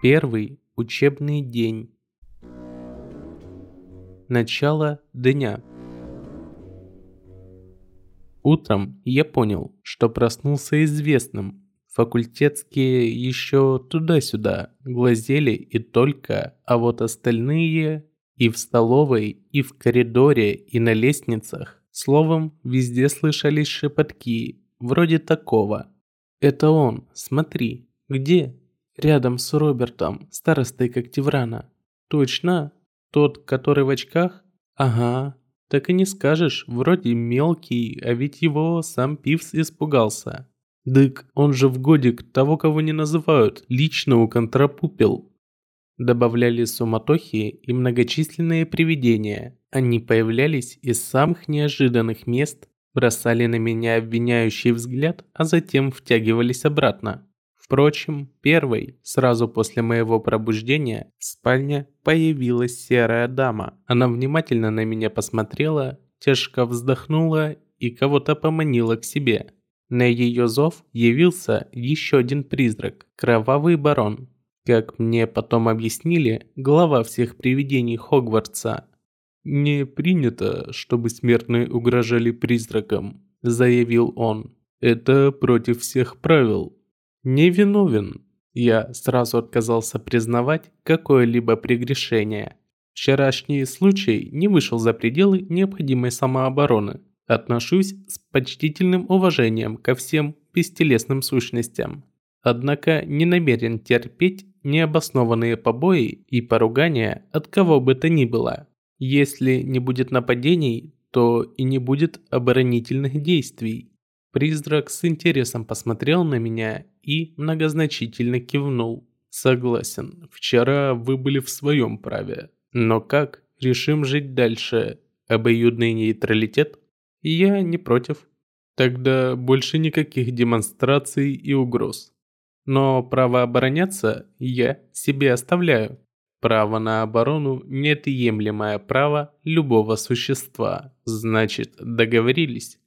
Первый учебный день. Начало дня. Утром я понял, что проснулся известным. Факультетские еще туда-сюда глазели и только, а вот остальные и в столовой, и в коридоре, и на лестницах. Словом, везде слышались шепотки, вроде такого. «Это он, смотри, где?» «Рядом с Робертом, старостой Коктеврана». «Точно? Тот, который в очках?» «Ага, так и не скажешь, вроде мелкий, а ведь его сам Пивс испугался. Дык, он же в годик того, кого не называют, лично уконтрапупил. Добавляли суматохи и многочисленные привидения. Они появлялись из самых неожиданных мест, бросали на меня обвиняющий взгляд, а затем втягивались обратно. Впрочем, первой, сразу после моего пробуждения, в спальне появилась серая дама. Она внимательно на меня посмотрела, тяжко вздохнула и кого-то поманила к себе. На ее зов явился еще один призрак – Кровавый Барон. Как мне потом объяснили, глава всех привидений Хогвартса. «Не принято, чтобы смертные угрожали призракам», – заявил он. «Это против всех правил». Невиновен. Я сразу отказался признавать какое-либо прегрешение. Вчерашний случай не вышел за пределы необходимой самообороны. Отношусь с почтительным уважением ко всем бестелесным сущностям. Однако не намерен терпеть необоснованные побои и поругания от кого бы то ни было. Если не будет нападений, то и не будет оборонительных действий. Призрак с интересом посмотрел на меня и многозначительно кивнул. Согласен, вчера вы были в своем праве. Но как решим жить дальше? Обоюдный нейтралитет? Я не против. Тогда больше никаких демонстраций и угроз. Но право обороняться я себе оставляю. Право на оборону – неотъемлемое право любого существа. Значит, договорились?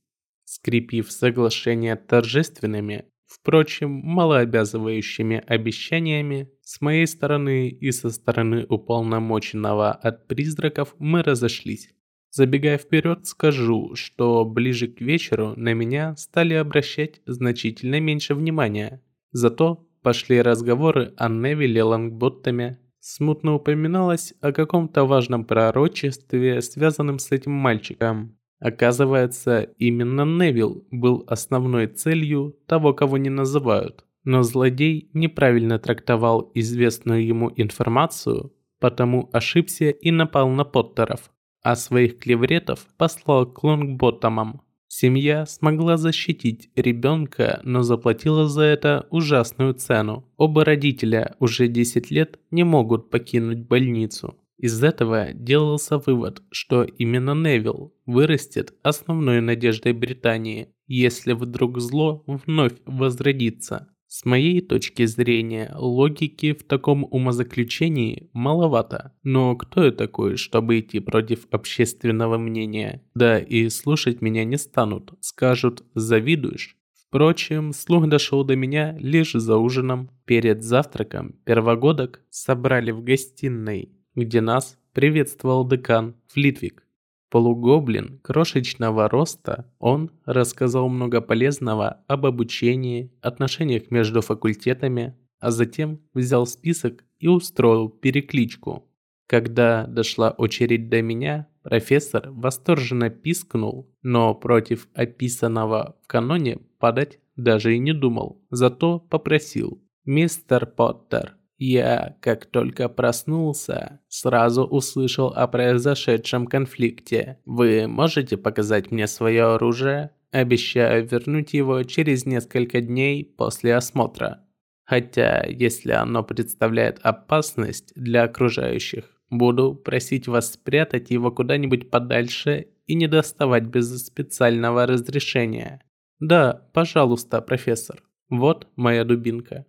Скрепив соглашение торжественными, впрочем, малообязывающими обещаниями, с моей стороны и со стороны уполномоченного от призраков мы разошлись. Забегая вперед, скажу, что ближе к вечеру на меня стали обращать значительно меньше внимания. Зато пошли разговоры о Невиле Лангботтоме. Смутно упоминалось о каком-то важном пророчестве, связанном с этим мальчиком. Оказывается, именно Невил был основной целью того, кого не называют. Но злодей неправильно трактовал известную ему информацию, потому ошибся и напал на Поттеров, а своих клевретов послал к Лонгботтомам. Семья смогла защитить ребенка, но заплатила за это ужасную цену. Оба родителя уже 10 лет не могут покинуть больницу. Из этого делался вывод, что именно Невилл вырастет основной надеждой Британии, если вдруг зло вновь возродится. С моей точки зрения, логики в таком умозаключении маловато. Но кто я такой, чтобы идти против общественного мнения? Да и слушать меня не станут, скажут «завидуешь». Впрочем, слух дошел до меня лишь за ужином. Перед завтраком первогодок собрали в гостиной где нас приветствовал декан Флитвик. Полугоблин крошечного роста, он рассказал много полезного об обучении, отношениях между факультетами, а затем взял список и устроил перекличку. Когда дошла очередь до меня, профессор восторженно пискнул, но против описанного в каноне падать даже и не думал, зато попросил «Мистер Поттер, я, как только проснулся, сразу услышал о произошедшем конфликте. Вы можете показать мне свое оружие? Обещаю вернуть его через несколько дней после осмотра. Хотя, если оно представляет опасность для окружающих, буду просить вас спрятать его куда-нибудь подальше и не доставать без специального разрешения. Да, пожалуйста, профессор. Вот моя дубинка.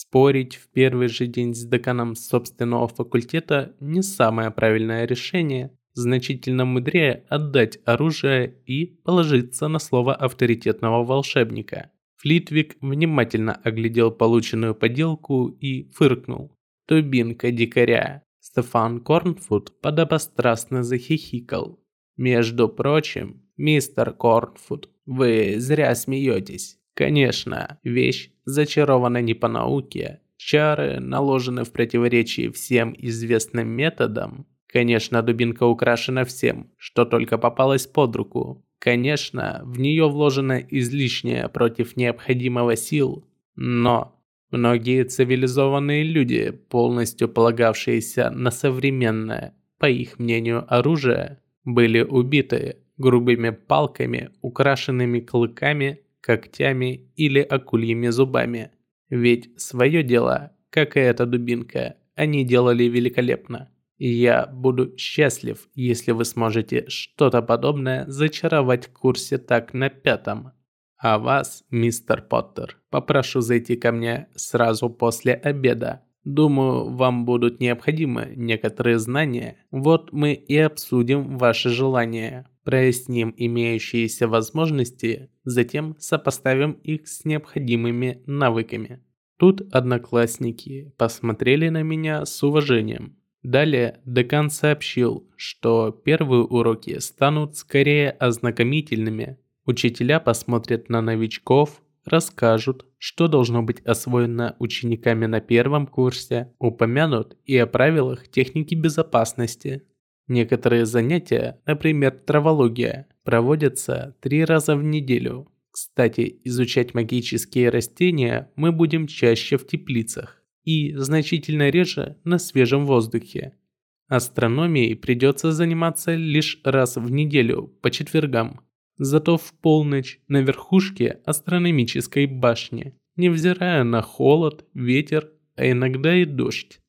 Спорить в первый же день с деканом собственного факультета не самое правильное решение. Значительно мудрее отдать оружие и положиться на слово авторитетного волшебника. Флитвик внимательно оглядел полученную поделку и фыркнул. Дубинка дикаря. Стефан Корнфуд подобострастно захихикал. Между прочим, мистер Корнфуд, вы зря смеетесь. Конечно, вещь зачарована не по науке. Чары наложены в противоречии всем известным методам. Конечно, дубинка украшена всем, что только попалось под руку. Конечно, в нее вложено излишнее против необходимого сил. Но многие цивилизованные люди, полностью полагавшиеся на современное, по их мнению, оружие, были убиты грубыми палками, украшенными клыками когтями или акульими зубами. Ведь свое дело, как и эта дубинка, они делали великолепно. Я буду счастлив, если вы сможете что-то подобное зачаровать в курсе так на пятом. А вас, мистер Поттер, попрошу зайти ко мне сразу после обеда. Думаю, вам будут необходимы некоторые знания. Вот мы и обсудим ваши желания проясним имеющиеся возможности, затем сопоставим их с необходимыми навыками. Тут одноклассники посмотрели на меня с уважением. Далее декан сообщил, что первые уроки станут скорее ознакомительными. Учителя посмотрят на новичков, расскажут, что должно быть освоено учениками на первом курсе, упомянут и о правилах техники безопасности, Некоторые занятия, например, травология, проводятся три раза в неделю. Кстати, изучать магические растения мы будем чаще в теплицах и значительно реже на свежем воздухе. Астрономией придется заниматься лишь раз в неделю по четвергам. Зато в полночь на верхушке астрономической башни, невзирая на холод, ветер, а иногда и дождь.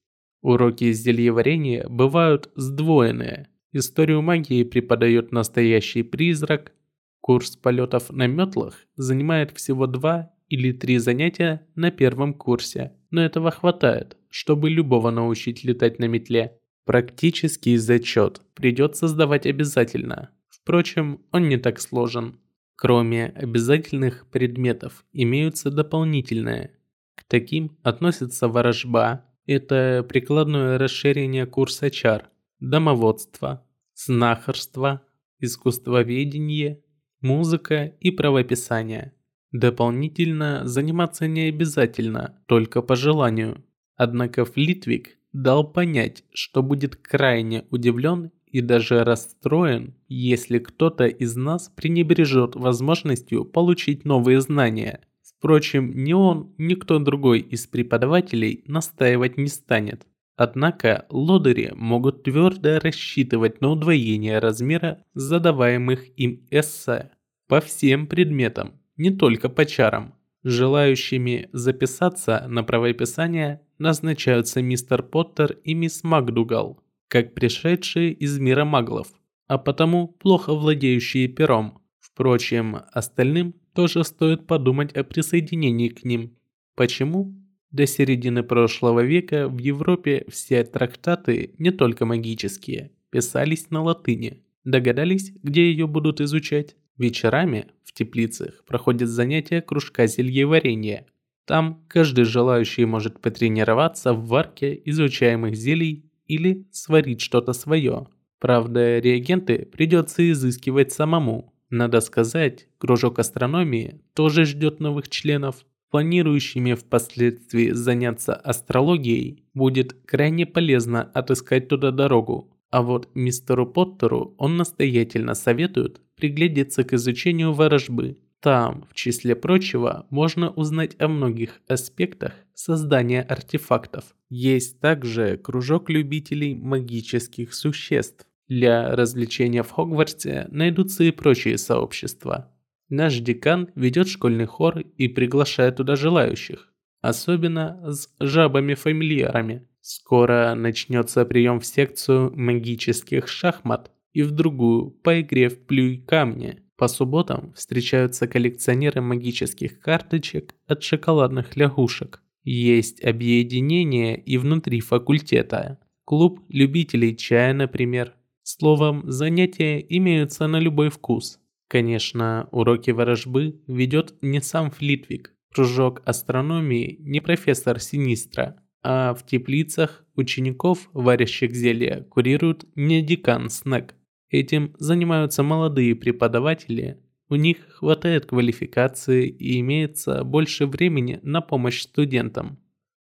Уроки зельеварения бывают сдвоенные. Историю магии преподает настоящий призрак. Курс полетов на метлах занимает всего два или три занятия на первом курсе, но этого хватает, чтобы любого научить летать на метле. Практический зачет придется сдавать обязательно. Впрочем, он не так сложен. Кроме обязательных предметов, имеются дополнительные. К таким относятся ворожба, это прикладное расширение курса чар, домоводство, знахарство, искусствоведение, музыка и правописание. Дополнительно заниматься не обязательно, только по желанию. Однако Флитвик дал понять, что будет крайне удивлен и даже расстроен, если кто-то из нас пренебрежет возможностью получить новые знания – Впрочем, ни он, ни кто другой из преподавателей настаивать не станет. Однако лодыри могут твердо рассчитывать на удвоение размера задаваемых им эссе по всем предметам, не только по чарам. Желающими записаться на правописание назначаются мистер Поттер и мисс Макдугал, как пришедшие из мира маглов, а потому плохо владеющие пером. Впрочем, остальным тоже стоит подумать о присоединении к ним. Почему? До середины прошлого века в Европе все трактаты, не только магические, писались на латыни. Догадались, где ее будут изучать? Вечерами в теплицах проходят занятия кружка зельеварения. Там каждый желающий может потренироваться в варке изучаемых зелий или сварить что-то свое. Правда, реагенты придется изыскивать самому. Надо сказать, кружок астрономии тоже ждет новых членов. Планирующими впоследствии заняться астрологией будет крайне полезно отыскать туда дорогу. А вот мистеру Поттеру он настоятельно советует приглядеться к изучению ворожбы. Там, в числе прочего, можно узнать о многих аспектах создания артефактов. Есть также кружок любителей магических существ. Для развлечения в Хогвартсе найдутся и прочие сообщества. Наш декан ведет школьный хор и приглашает туда желающих, особенно с жабами-фамильярами. Скоро начнется прием в секцию магических шахмат и в другую по игре в плюй камни. По субботам встречаются коллекционеры магических карточек от шоколадных лягушек. Есть объединение и внутри факультета. Клуб любителей чая, например. Словом, занятия имеются на любой вкус. Конечно, уроки ворожбы ведет не сам Флитвик, кружок астрономии не профессор Синистра. а в теплицах учеников, варящих зелья, курирует не декан Снег. Этим занимаются молодые преподаватели, у них хватает квалификации и имеется больше времени на помощь студентам.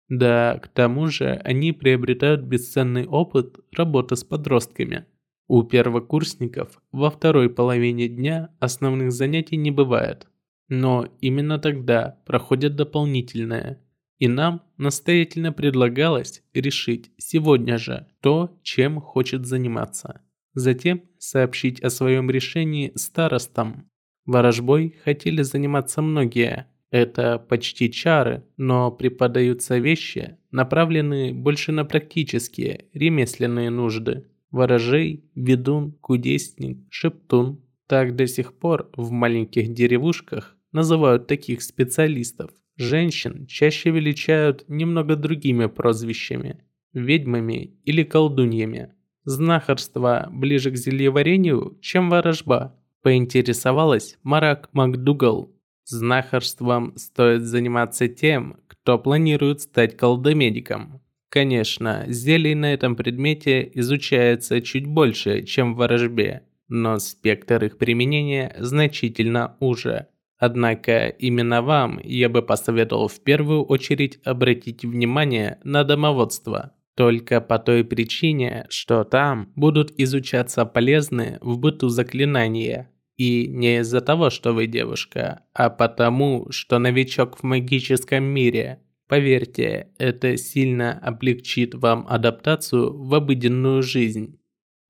Да, к тому же они приобретают бесценный опыт работы с подростками. У первокурсников во второй половине дня основных занятий не бывает. Но именно тогда проходят дополнительные. И нам настоятельно предлагалось решить сегодня же то, чем хочет заниматься. Затем сообщить о своем решении старостам. Ворожбой хотели заниматься многие. Это почти чары, но преподаются вещи, направленные больше на практические, ремесленные нужды. Ворожей, ведун, кудесник, шептун. Так до сих пор в маленьких деревушках называют таких специалистов. Женщин чаще величают немного другими прозвищами – ведьмами или колдуньями. Знахарство ближе к зельеварению, чем ворожба, поинтересовалась Марак МакДугал. Знахарством стоит заниматься тем, кто планирует стать колдомедиком. Конечно, зелий на этом предмете изучается чуть больше, чем в ворожбе, но спектр их применения значительно уже. Однако именно вам я бы посоветовал в первую очередь обратить внимание на домоводство. Только по той причине, что там будут изучаться полезные в быту заклинания. И не из-за того, что вы девушка, а потому, что новичок в магическом мире. Поверьте, это сильно облегчит вам адаптацию в обыденную жизнь.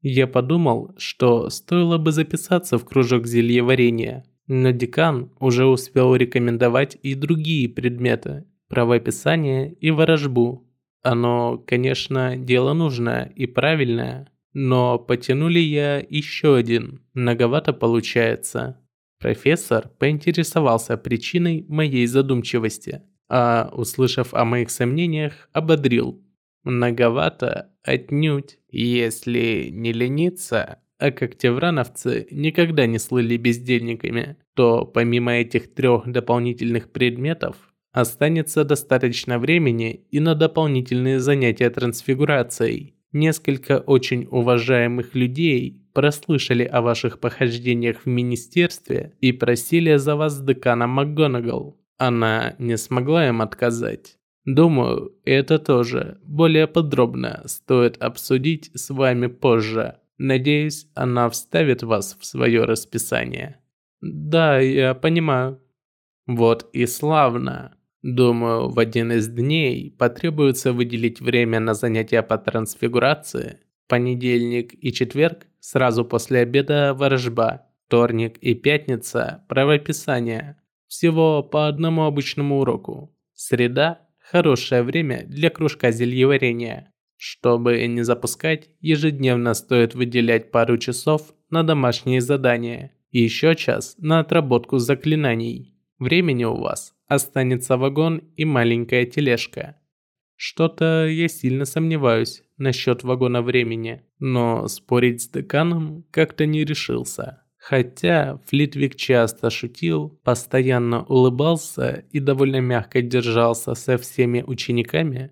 Я подумал, что стоило бы записаться в кружок зельеварения, но декан уже успел рекомендовать и другие предметы – правописание и ворожбу. Оно, конечно, дело нужное и правильное, но потянули я еще один, многовато получается. Профессор поинтересовался причиной моей задумчивости, а, услышав о моих сомнениях, ободрил. Многовато отнюдь, если не лениться, а как теврановцы никогда не слыли бездельниками, то помимо этих трех дополнительных предметов, останется достаточно времени и на дополнительные занятия трансфигурацией. Несколько очень уважаемых людей прослышали о ваших похождениях в министерстве и просили за вас декана МакГонагал. Она не смогла им отказать. Думаю, это тоже более подробно стоит обсудить с вами позже. Надеюсь, она вставит вас в свое расписание. Да, я понимаю. Вот и славно. Думаю, в один из дней потребуется выделить время на занятия по трансфигурации. Понедельник и четверг сразу после обеда ворожба. Вторник и пятница правописание. Всего по одному обычному уроку. Среда – хорошее время для кружка зельеварения. Чтобы не запускать, ежедневно стоит выделять пару часов на домашние задания и еще час на отработку заклинаний. Времени у вас останется вагон и маленькая тележка. Что-то я сильно сомневаюсь насчет вагона времени, но спорить с деканом как-то не решился. Хотя Флитвик часто шутил, постоянно улыбался и довольно мягко держался со всеми учениками,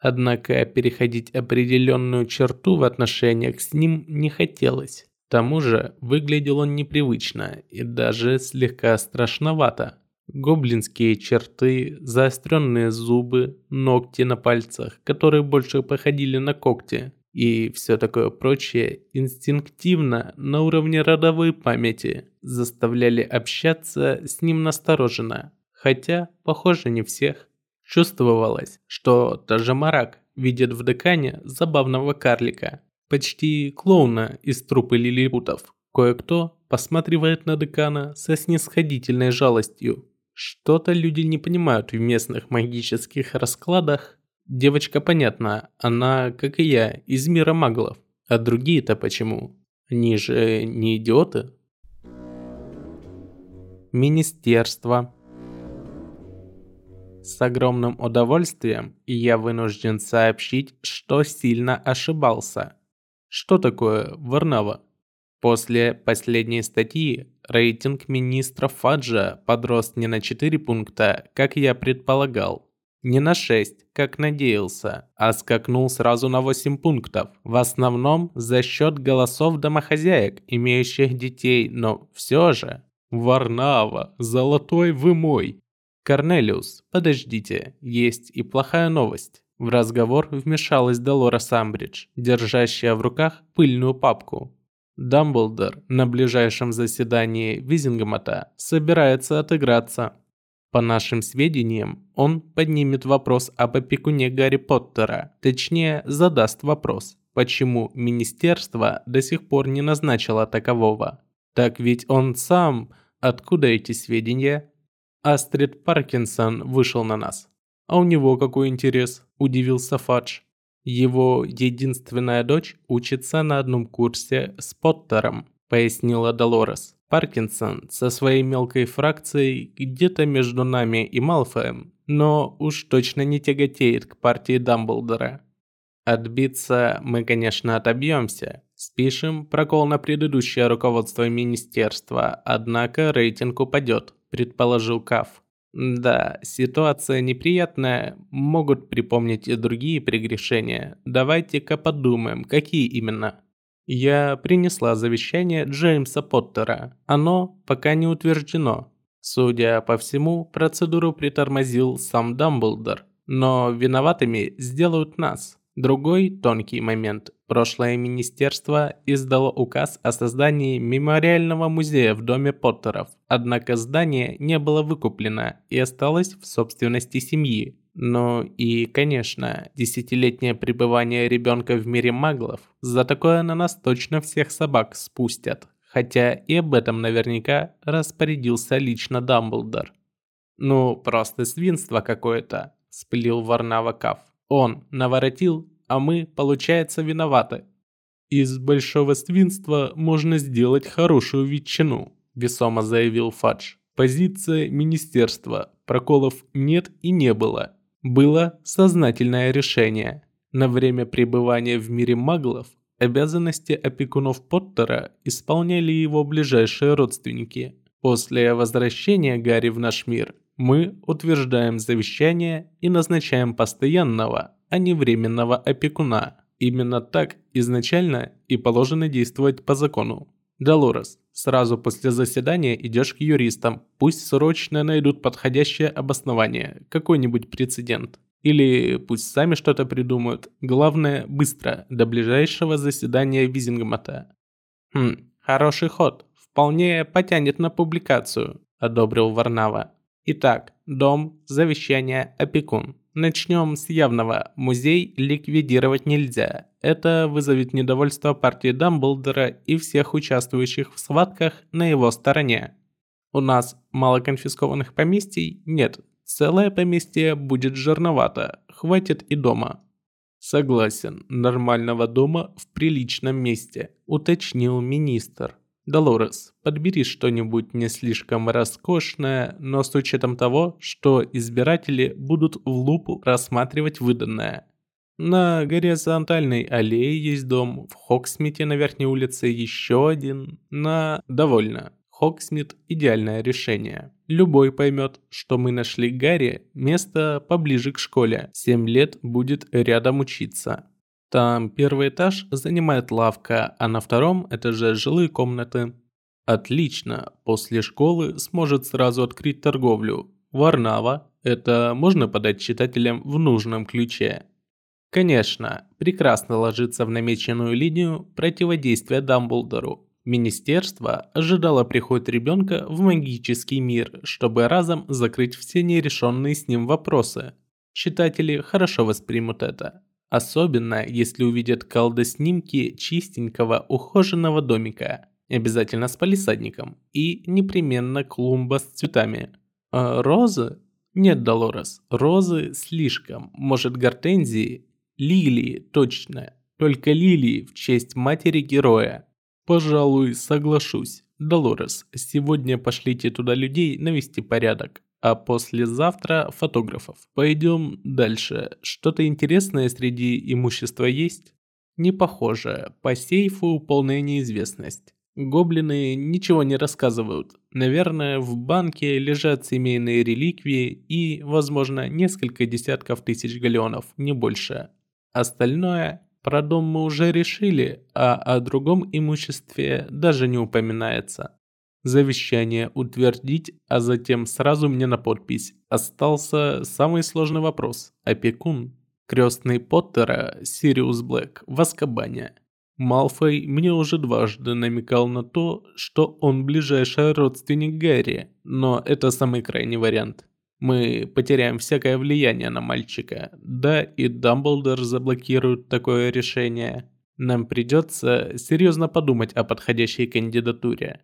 однако переходить определенную черту в отношениях с ним не хотелось. К тому же выглядел он непривычно и даже слегка страшновато. Гоблинские черты, заостренные зубы, ногти на пальцах, которые больше походили на когти, и все такое прочее инстинктивно на уровне родовой памяти заставляли общаться с ним настороженно. Хотя, похоже, не всех. Чувствовалось, что даже Марак видит в декане забавного карлика, почти клоуна из трупы лилипутов. Кое-кто посматривает на декана со снисходительной жалостью, что-то люди не понимают в местных магических раскладах. Девочка понятна, она, как и я, из мира маглов. А другие-то почему? Они же не идиоты? Министерство. С огромным удовольствием я вынужден сообщить, что сильно ошибался. Что такое Варнава? После последней статьи рейтинг министра Фаджа подрос не на 4 пункта, как я предполагал, Не на 6, как надеялся, а скакнул сразу на 8 пунктов. В основном за счет голосов домохозяек, имеющих детей, но все же... Варнава, золотой вы мой! Корнелиус, подождите, есть и плохая новость. В разговор вмешалась Долора Самбридж, держащая в руках пыльную папку. Дамблдор на ближайшем заседании Визингемата собирается отыграться. По нашим сведениям, он поднимет вопрос об опекуне Гарри Поттера, точнее, задаст вопрос, почему министерство до сих пор не назначило такового. Так ведь он сам... Откуда эти сведения? Астрид Паркинсон вышел на нас. А у него какой интерес? Удивился Фадж. Его единственная дочь учится на одном курсе с Поттером, пояснила Долорес. Паркинсон со своей мелкой фракцией где-то между нами и Малфоем, но уж точно не тяготеет к партии Дамблдора. Отбиться мы, конечно, отобьемся. Спишем прокол на предыдущее руководство министерства, однако рейтинг упадет, предположил Каф. Да, ситуация неприятная, могут припомнить и другие прегрешения. Давайте-ка подумаем, какие именно. Я принесла завещание Джеймса Поттера. Оно пока не утверждено. Судя по всему, процедуру притормозил сам Дамблдор. Но виноватыми сделают нас. Другой тонкий момент. Прошлое министерство издало указ о создании мемориального музея в доме Поттеров. Однако здание не было выкуплено и осталось в собственности семьи. Ну и, конечно, десятилетнее пребывание ребенка в мире маглов, за такое на нас точно всех собак спустят. Хотя и об этом наверняка распорядился лично Дамблдор. «Ну, просто свинство какое-то», – сплил Варнава Каф. «Он наворотил, а мы, получается, виноваты». «Из большого свинства можно сделать хорошую ветчину», – весомо заявил Фадж. «Позиция министерства. Проколов нет и не было было сознательное решение. На время пребывания в мире маглов обязанности опекунов Поттера исполняли его ближайшие родственники. После возвращения Гарри в наш мир мы утверждаем завещание и назначаем постоянного, а не временного опекуна. Именно так изначально и положено действовать по закону. Долорес, сразу после заседания идешь к юристам. Пусть срочно найдут подходящее обоснование, какой-нибудь прецедент. Или пусть сами что-то придумают. Главное, быстро, до ближайшего заседания Визингмата. Хм, хороший ход. Вполне потянет на публикацию, одобрил Варнава. Итак, дом, завещание, опекун. Начнем с явного. Музей ликвидировать нельзя. Это вызовет недовольство партии Дамблдора и всех участвующих в схватках на его стороне. У нас мало конфискованных поместий? Нет. Целое поместье будет жирновато. Хватит и дома. Согласен, нормального дома в приличном месте, уточнил министр. Долорес, подбери что-нибудь не слишком роскошное, но с учетом того, что избиратели будут в лупу рассматривать выданное. На горизонтальной аллее есть дом, в Хоксмите на верхней улице еще один, на... Довольно. Хоксмит – идеальное решение. Любой поймет, что мы нашли Гарри место поближе к школе. Семь лет будет рядом учиться. Там первый этаж занимает лавка, а на втором этаже жилые комнаты. Отлично, после школы сможет сразу открыть торговлю. Варнава, это можно подать читателям в нужном ключе. Конечно, прекрасно ложится в намеченную линию противодействия Дамблдору. Министерство ожидало приход ребенка в магический мир, чтобы разом закрыть все нерешенные с ним вопросы. Читатели хорошо воспримут это. Особенно, если увидят колдоснимки чистенького ухоженного домика, обязательно с палисадником, и непременно клумба с цветами. А розы? Нет, Долорес, розы слишком, может гортензии? Лилии, точно, только лилии в честь матери героя. Пожалуй, соглашусь. Долорес, сегодня пошлите туда людей навести порядок а послезавтра фотографов. Пойдем дальше. Что-то интересное среди имущества есть? Не похоже. По сейфу полная неизвестность. Гоблины ничего не рассказывают. Наверное, в банке лежат семейные реликвии и, возможно, несколько десятков тысяч галеонов, не больше. Остальное про дом мы уже решили, а о другом имуществе даже не упоминается. Завещание утвердить, а затем сразу мне на подпись. Остался самый сложный вопрос. Опекун. Крестный Поттера, Сириус Блэк, в Аскабане. Малфой мне уже дважды намекал на то, что он ближайший родственник Гарри, но это самый крайний вариант. Мы потеряем всякое влияние на мальчика. Да, и Дамблдор заблокирует такое решение. Нам придется серьезно подумать о подходящей кандидатуре.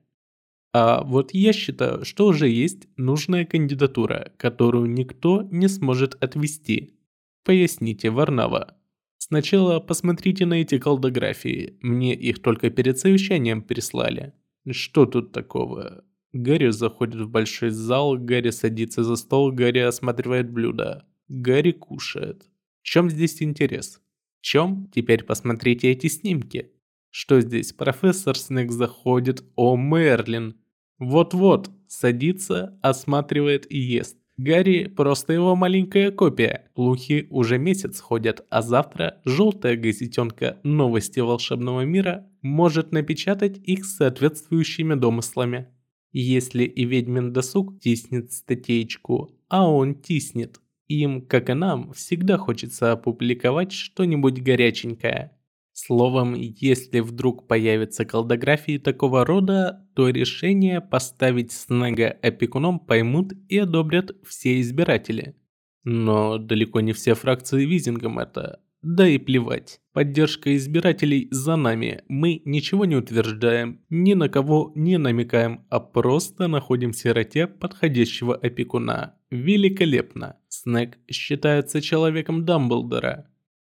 А вот я считаю, что уже есть нужная кандидатура, которую никто не сможет отвести. Поясните, Варнава. Сначала посмотрите на эти колдографии. Мне их только перед совещанием прислали. Что тут такого? Гарри заходит в большой зал, Гарри садится за стол, Гарри осматривает блюдо. Гарри кушает. В чем здесь интерес? В чем? Теперь посмотрите эти снимки. Что здесь? Профессор Снег заходит. О, Мерлин. Вот-вот. Садится, осматривает и ест. Гарри просто его маленькая копия. Лухи уже месяц ходят, а завтра желтая газетенка «Новости волшебного мира» может напечатать их соответствующими домыслами. Если и ведьмин досуг тиснет статейку, а он тиснет, им, как и нам, всегда хочется опубликовать что-нибудь горяченькое. Словом, если вдруг появятся колдографии такого рода, то решение поставить Снега опекуном поймут и одобрят все избиратели. Но далеко не все фракции Визингом это. Да и плевать. Поддержка избирателей за нами. Мы ничего не утверждаем, ни на кого не намекаем, а просто находим сироте подходящего опекуна. Великолепно. Снег считается человеком Дамблдора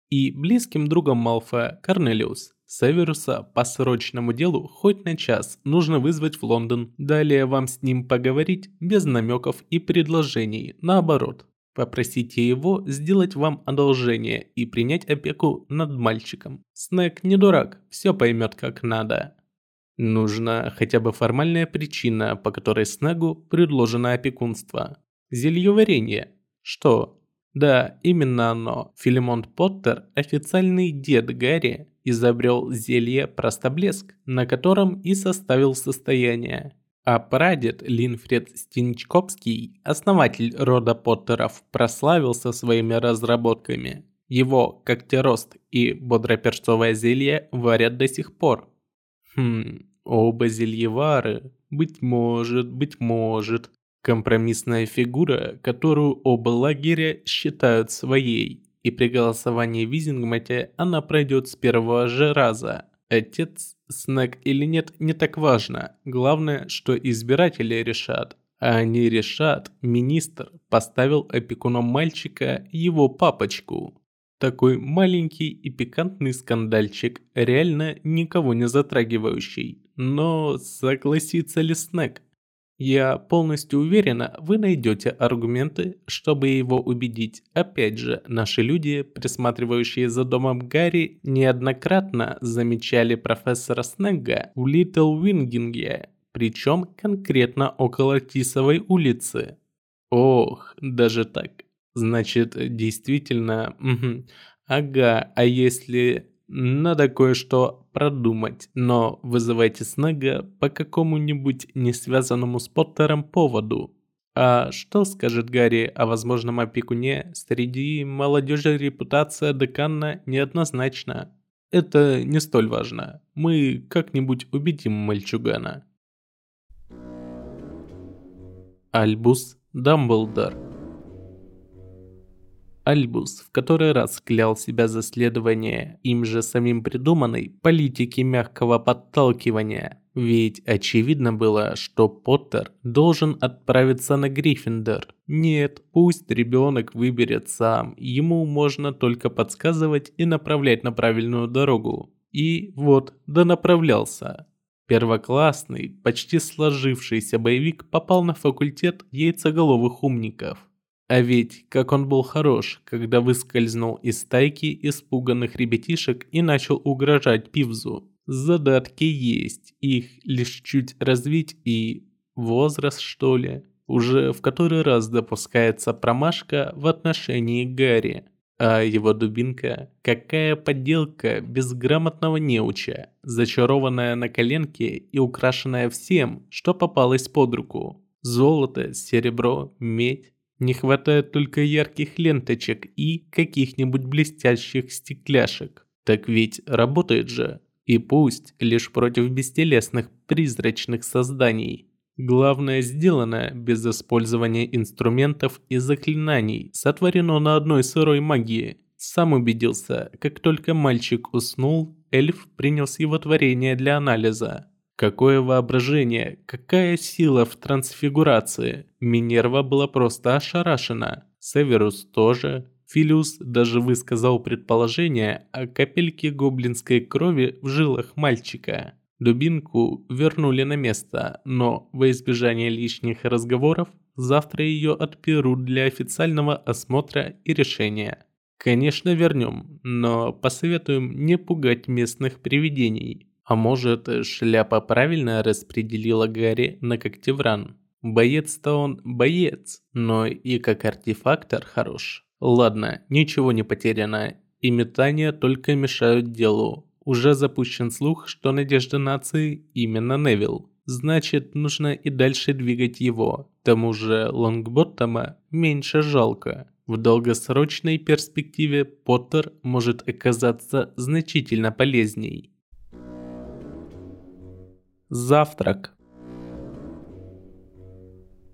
и близким другом Малфоя Корнелиус. Северуса по срочному делу хоть на час нужно вызвать в Лондон. Далее вам с ним поговорить без намеков и предложений, наоборот. Попросите его сделать вам одолжение и принять опеку над мальчиком. Снег не дурак, все поймет как надо. Нужна хотя бы формальная причина, по которой Снегу предложено опекунство. Зельеварение. Что, да, именно оно. Филимон Поттер, официальный дед Гарри, изобрел зелье «Простоблеск», на котором и составил состояние. А прадед Линфред Стинчкопский, основатель рода Поттеров, прославился своими разработками. Его когтерост и бодроперцовое зелье варят до сих пор. Хм, оба зельевары. Быть может, быть может. Компромиссная фигура, которую оба лагеря считают своей, и при голосовании в Визингмате она пройдет с первого же раза. Отец, Снег или нет, не так важно. Главное, что избиратели решат. А они решат, министр поставил опекуном мальчика его папочку. Такой маленький и пикантный скандальчик, реально никого не затрагивающий. Но согласится ли Снег? Я полностью уверена, вы найдете аргументы, чтобы его убедить. Опять же, наши люди, присматривающие за домом Гарри, неоднократно замечали профессора Снегга в Литл Вингинге, причем конкретно около Тисовой улицы. Ох, даже так. Значит, действительно, угу. ага, а если надо кое-что продумать, но вызывайте Снега по какому-нибудь не связанному с Поттером поводу. А что скажет Гарри о возможном опекуне? Среди молодежи репутация декана неоднозначна. Это не столь важно. Мы как-нибудь убедим мальчугана. Альбус Дамблдор Альбус в который раз клял себя за следование им же самим придуманной политики мягкого подталкивания. Ведь очевидно было, что Поттер должен отправиться на Гриффиндор. Нет, пусть ребенок выберет сам, ему можно только подсказывать и направлять на правильную дорогу. И вот, да направлялся. Первоклассный, почти сложившийся боевик попал на факультет яйцеголовых умников. А ведь как он был хорош, когда выскользнул из стайки испуганных ребятишек и начал угрожать Пивзу. Задатки есть, их лишь чуть развить и... Возраст, что ли? Уже в который раз допускается промашка в отношении Гарри. А его дубинка – какая подделка безграмотного неуча, зачарованная на коленке и украшенная всем, что попалось под руку. Золото, серебро, медь. Не хватает только ярких ленточек и каких-нибудь блестящих стекляшек. Так ведь работает же. И пусть лишь против бестелесных призрачных созданий. Главное сделано без использования инструментов и заклинаний, сотворено на одной сырой магии. Сам убедился, как только мальчик уснул, эльф принес его творение для анализа. Какое воображение, какая сила в трансфигурации. Минерва была просто ошарашена. Северус тоже. Филиус даже высказал предположение о капельке гоблинской крови в жилах мальчика. Дубинку вернули на место, но во избежание лишних разговоров завтра ее отперут для официального осмотра и решения. Конечно, вернем, но посоветуем не пугать местных привидений. А может, шляпа правильно распределила Гарри на Когтевран? Боец-то он боец, но и как артефактор хорош. Ладно, ничего не потеряно, и метания только мешают делу. Уже запущен слух, что надежда нации именно Невил. Значит, нужно и дальше двигать его. К тому же Лонгботтома меньше жалко. В долгосрочной перспективе Поттер может оказаться значительно полезней. Завтрак.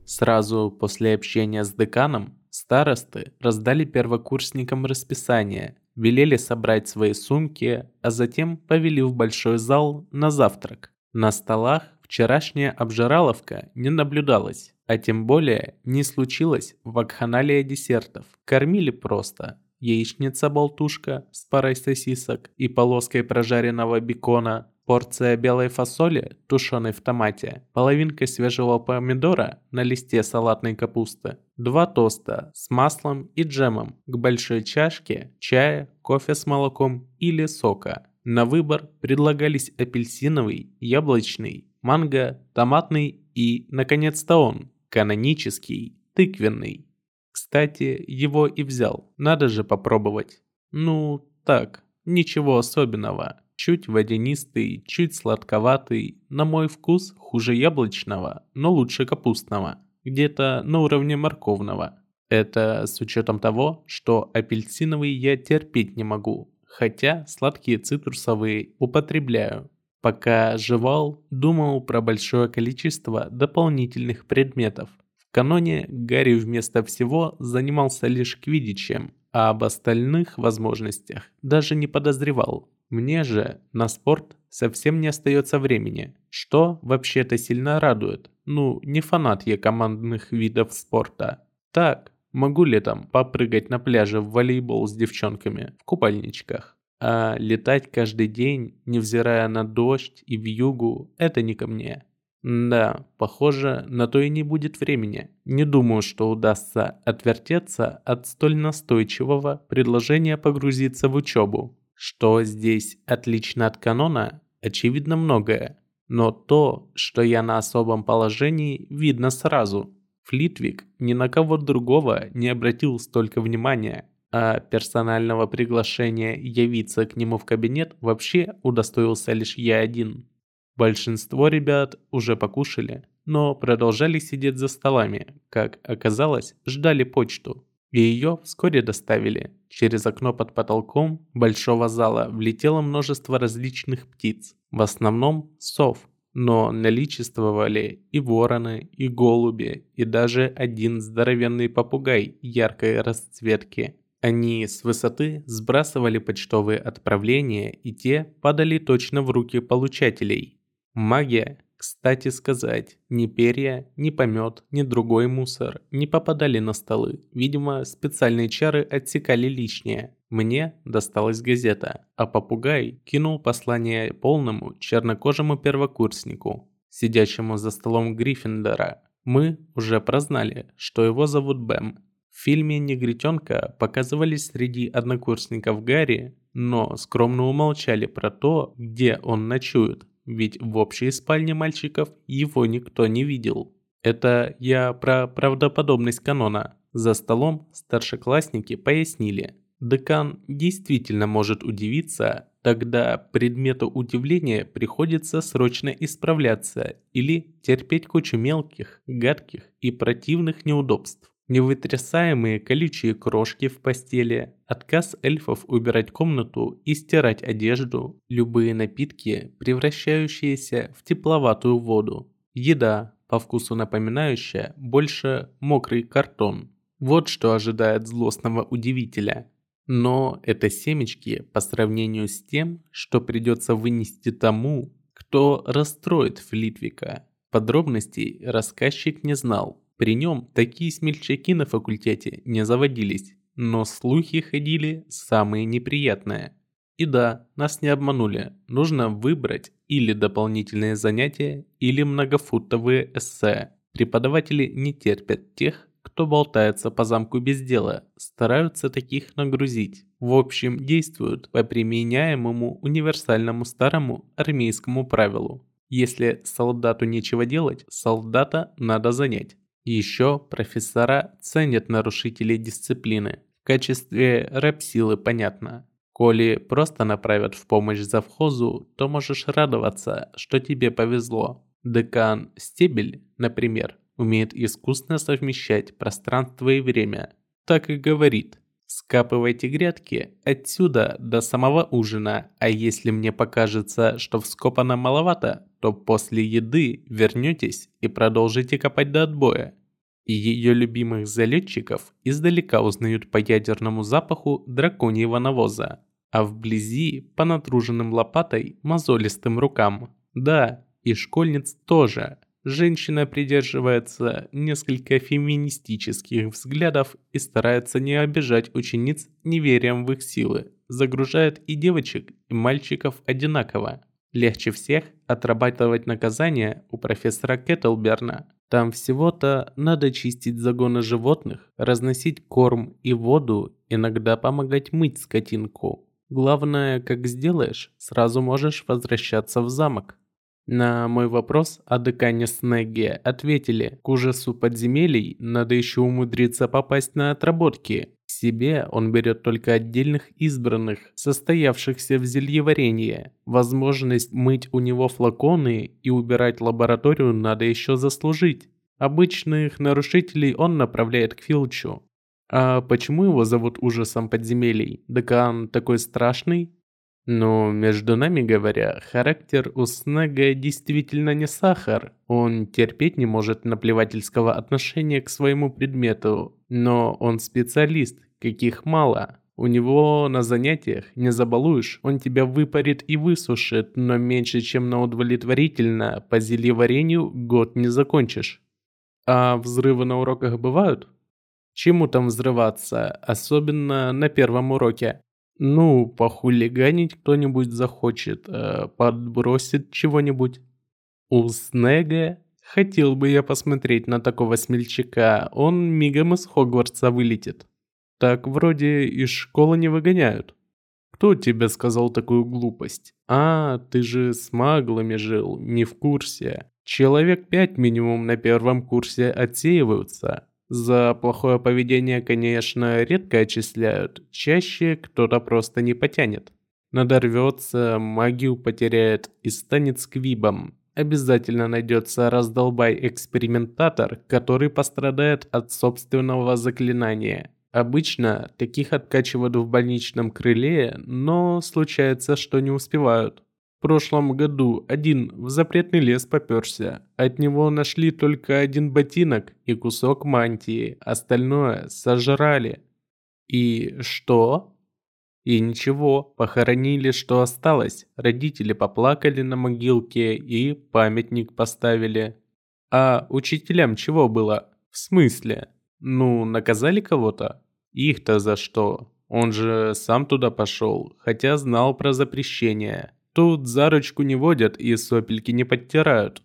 Сразу после общения с деканом старосты раздали первокурсникам расписание – велели собрать свои сумки, а затем повели в большой зал на завтрак. На столах вчерашняя обжираловка не наблюдалась, а тем более не случилось вакханалия десертов. Кормили просто. Яичница-болтушка с парой сосисок и полоской прожаренного бекона, Порция белой фасоли, тушеной в томате, половинка свежего помидора на листе салатной капусты, два тоста с маслом и джемом к большой чашке чая, кофе с молоком или сока. На выбор предлагались апельсиновый, яблочный, манго, томатный и, наконец-то он, канонический, тыквенный. Кстати, его и взял, надо же попробовать. Ну, так, ничего особенного. Чуть водянистый, чуть сладковатый, на мой вкус хуже яблочного, но лучше капустного, где-то на уровне морковного. Это с учетом того, что апельсиновый я терпеть не могу, хотя сладкие цитрусовые употребляю. Пока жевал, думал про большое количество дополнительных предметов. В каноне Гарри вместо всего занимался лишь квиддичем, а об остальных возможностях даже не подозревал. Мне же на спорт совсем не остается времени, что вообще-то сильно радует. Ну, не фанат я командных видов спорта. Так, могу летом попрыгать на пляже в волейбол с девчонками в купальничках. А летать каждый день, невзирая на дождь и вьюгу, это не ко мне. Да, похоже, на то и не будет времени. Не думаю, что удастся отвертеться от столь настойчивого предложения погрузиться в учебу. Что здесь отлично от канона, очевидно многое. Но то, что я на особом положении, видно сразу. Флитвик ни на кого другого не обратил столько внимания, а персонального приглашения явиться к нему в кабинет вообще удостоился лишь я один. Большинство ребят уже покушали, но продолжали сидеть за столами, как оказалось, ждали почту и ее вскоре доставили. Через окно под потолком большого зала влетело множество различных птиц, в основном сов, но наличествовали и вороны, и голуби, и даже один здоровенный попугай яркой расцветки. Они с высоты сбрасывали почтовые отправления, и те падали точно в руки получателей. Магия кстати сказать, ни перья, ни помет, ни другой мусор не попадали на столы. Видимо, специальные чары отсекали лишнее. Мне досталась газета, а попугай кинул послание полному чернокожему первокурснику, сидящему за столом Гриффиндора. Мы уже прознали, что его зовут Бэм. В фильме «Негритенка» показывались среди однокурсников Гарри, но скромно умолчали про то, где он ночует. Ведь в общей спальне мальчиков его никто не видел. Это я про правдоподобность канона. За столом старшеклассники пояснили. Декан действительно может удивиться, тогда предмету удивления приходится срочно исправляться или терпеть кучу мелких, гадких и противных неудобств. Невытрясаемые колючие крошки в постели, отказ эльфов убирать комнату и стирать одежду, любые напитки, превращающиеся в тепловатую воду, еда, по вкусу напоминающая больше мокрый картон. Вот что ожидает злостного удивителя. Но это семечки по сравнению с тем, что придется вынести тому, кто расстроит Флитвика. Подробностей рассказчик не знал, при нем такие смельчаки на факультете не заводились, но слухи ходили самые неприятные. И да, нас не обманули, нужно выбрать или дополнительные занятия, или многофутовые эссе. Преподаватели не терпят тех, кто болтается по замку без дела, стараются таких нагрузить. В общем, действуют по применяемому универсальному старому армейскому правилу. Если солдату нечего делать, солдата надо занять. Еще профессора ценят нарушителей дисциплины. В качестве рэп-силы понятно. Коли просто направят в помощь завхозу, то можешь радоваться, что тебе повезло. Декан Стебель, например, умеет искусно совмещать пространство и время. Так и говорит. Скапывайте грядки отсюда до самого ужина, а если мне покажется, что вскопано маловато, то после еды вернетесь и продолжите копать до отбоя. И ее любимых залетчиков издалека узнают по ядерному запаху драконьего навоза, а вблизи по натруженным лопатой мозолистым рукам. Да, и школьниц тоже. Женщина придерживается несколько феминистических взглядов и старается не обижать учениц неверием в их силы. Загружает и девочек, и мальчиков одинаково. Легче всех отрабатывать наказание у профессора Кеттлберна. Там всего-то надо чистить загоны животных, разносить корм и воду, иногда помогать мыть скотинку. Главное, как сделаешь, сразу можешь возвращаться в замок. На мой вопрос о декане Снегге ответили, к ужасу подземелий надо еще умудриться попасть на отработки себе он берет только отдельных избранных, состоявшихся в зельеварении. Возможность мыть у него флаконы и убирать лабораторию надо еще заслужить. Обычных нарушителей он направляет к Филчу. А почему его зовут ужасом подземелий? Декан такой страшный? Но, между нами говоря, характер у Снега действительно не сахар. Он терпеть не может наплевательского отношения к своему предмету, но он специалист, каких мало. У него на занятиях не забалуешь, он тебя выпарит и высушит, но меньше чем на удовлетворительно по зельеварению год не закончишь. А взрывы на уроках бывают? Чему там взрываться, особенно на первом уроке? Ну, похулиганить кто-нибудь захочет, э, подбросит чего-нибудь. У Снега хотел бы я посмотреть на такого смельчака, он мигом из Хогвартса вылетит. Так вроде из школы не выгоняют. Кто тебе сказал такую глупость? А, ты же с маглами жил, не в курсе. Человек пять минимум на первом курсе отсеиваются. За плохое поведение, конечно, редко отчисляют, чаще кто-то просто не потянет. Надорвется, магию потеряет и станет сквибом. Обязательно найдется раздолбай-экспериментатор, который пострадает от собственного заклинания. Обычно таких откачивают в больничном крыле, но случается, что не успевают. В прошлом году один в запретный лес попёрся. От него нашли только один ботинок и кусок мантии, остальное сожрали. И что? И ничего, похоронили, что осталось. Родители поплакали на могилке и памятник поставили. А учителям чего было? В смысле? Ну, наказали кого-то? Их-то за что? Он же сам туда пошел, хотя знал про запрещение. Тут за ручку не водят и сопельки не подтирают.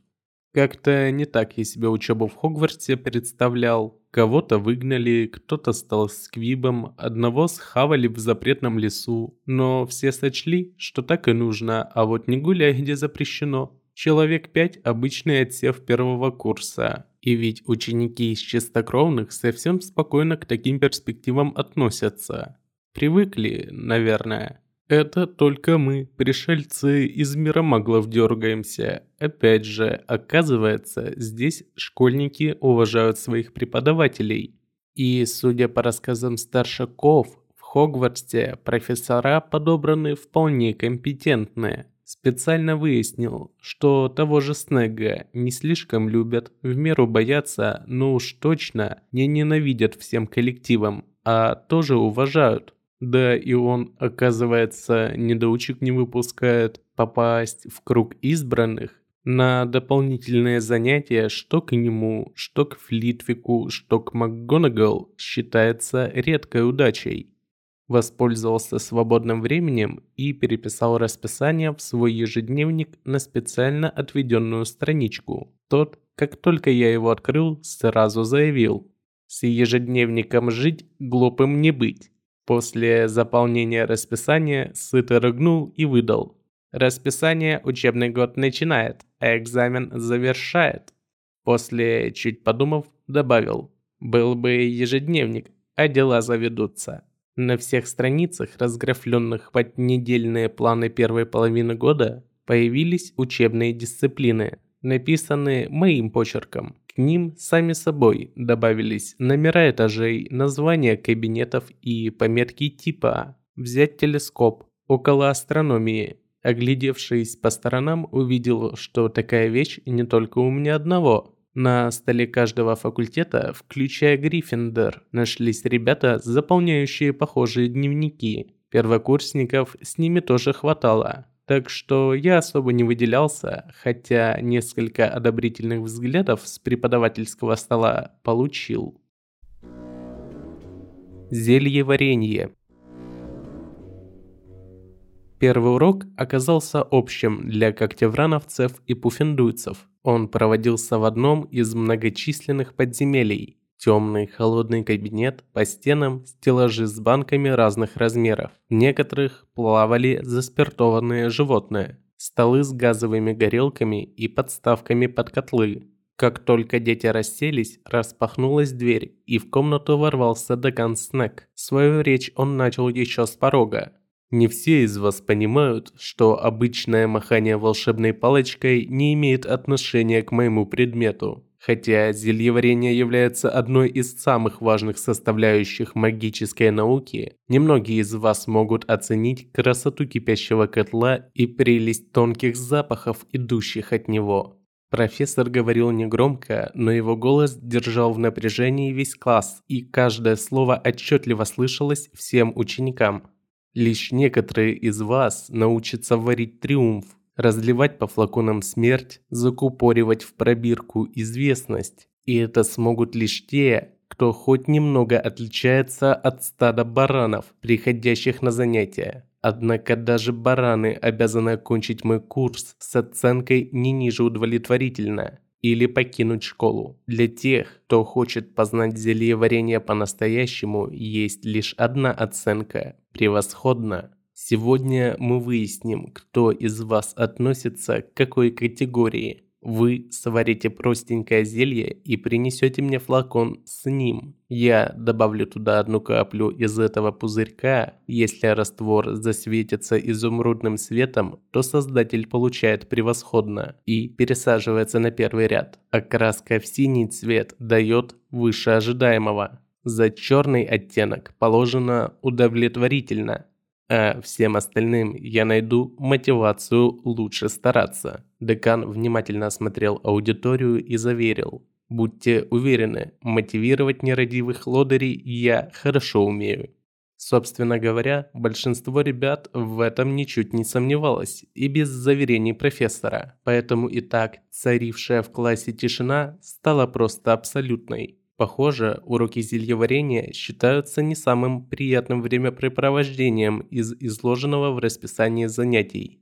Как-то не так я себе учебу в Хогвартсе представлял. Кого-то выгнали, кто-то стал сквибом, одного схавали в запретном лесу. Но все сочли, что так и нужно, а вот не гуляй, где запрещено. Человек пять – обычный отсев первого курса. И ведь ученики из чистокровных совсем спокойно к таким перспективам относятся. Привыкли, наверное. Это только мы, пришельцы из мира маглов, дергаемся. Опять же, оказывается, здесь школьники уважают своих преподавателей. И, судя по рассказам старшаков, в Хогвартсе профессора подобраны вполне компетентные. Специально выяснил, что того же Снега не слишком любят, в меру боятся, но уж точно не ненавидят всем коллективом, а тоже уважают. Да, и он, оказывается, недоучек не выпускает попасть в круг избранных на дополнительные занятия что к нему, что к Флитвику, что к МакГонагал считается редкой удачей. Воспользовался свободным временем и переписал расписание в свой ежедневник на специально отведенную страничку. Тот, как только я его открыл, сразу заявил. С ежедневником жить, глупым не быть. После заполнения расписания сыто рыгнул и выдал. Расписание учебный год начинает, а экзамен завершает. После, чуть подумав, добавил. Был бы ежедневник, а дела заведутся. На всех страницах, разграфленных под недельные планы первой половины года, появились учебные дисциплины, написанные моим почерком ним сами собой добавились номера этажей, названия кабинетов и пометки типа «Взять телескоп» около астрономии. Оглядевшись по сторонам, увидел, что такая вещь не только у меня одного. На столе каждого факультета, включая Гриффиндор, нашлись ребята, заполняющие похожие дневники. Первокурсников с ними тоже хватало. Так что я особо не выделялся, хотя несколько одобрительных взглядов с преподавательского стола получил. Зелье варенье. Первый урок оказался общим для когтеврановцев и пуффендуйцев. Он проводился в одном из многочисленных подземелий, Темный холодный кабинет, по стенам стеллажи с банками разных размеров. В некоторых плавали заспиртованные животные. Столы с газовыми горелками и подставками под котлы. Как только дети расселись, распахнулась дверь, и в комнату ворвался Декан Снег. Свою речь он начал еще с порога. Не все из вас понимают, что обычное махание волшебной палочкой не имеет отношения к моему предмету. Хотя зельеварение является одной из самых важных составляющих магической науки, немногие из вас могут оценить красоту кипящего котла и прелесть тонких запахов, идущих от него. Профессор говорил негромко, но его голос держал в напряжении весь класс, и каждое слово отчетливо слышалось всем ученикам. Лишь некоторые из вас научатся варить триумф, разливать по флаконам смерть, закупоривать в пробирку известность. И это смогут лишь те, кто хоть немного отличается от стада баранов, приходящих на занятия. Однако даже бараны обязаны окончить мой курс с оценкой не ниже удовлетворительно или покинуть школу. Для тех, кто хочет познать зелье варенья по-настоящему, есть лишь одна оценка – превосходно. Сегодня мы выясним, кто из вас относится к какой категории. Вы сварите простенькое зелье и принесете мне флакон с ним. Я добавлю туда одну каплю из этого пузырька. Если раствор засветится изумрудным светом, то создатель получает превосходно и пересаживается на первый ряд. Окраска в синий цвет дает выше ожидаемого. За черный оттенок положено удовлетворительно а всем остальным я найду мотивацию лучше стараться. Декан внимательно осмотрел аудиторию и заверил. Будьте уверены, мотивировать нерадивых лодырей я хорошо умею. Собственно говоря, большинство ребят в этом ничуть не сомневалось и без заверений профессора. Поэтому и так царившая в классе тишина стала просто абсолютной. Похоже, уроки зельеварения считаются не самым приятным времяпрепровождением из изложенного в расписании занятий.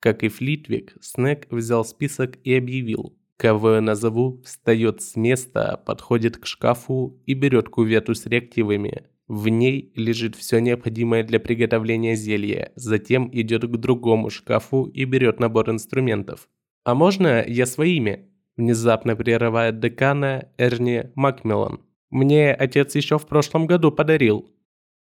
Как и Флитвик, Снег взял список и объявил. кого я назову, встает с места, подходит к шкафу и берет кувету с реактивами. В ней лежит все необходимое для приготовления зелья, затем идет к другому шкафу и берет набор инструментов. «А можно я своими?» Внезапно прерывает декана Эрни Макмиллан. «Мне отец еще в прошлом году подарил».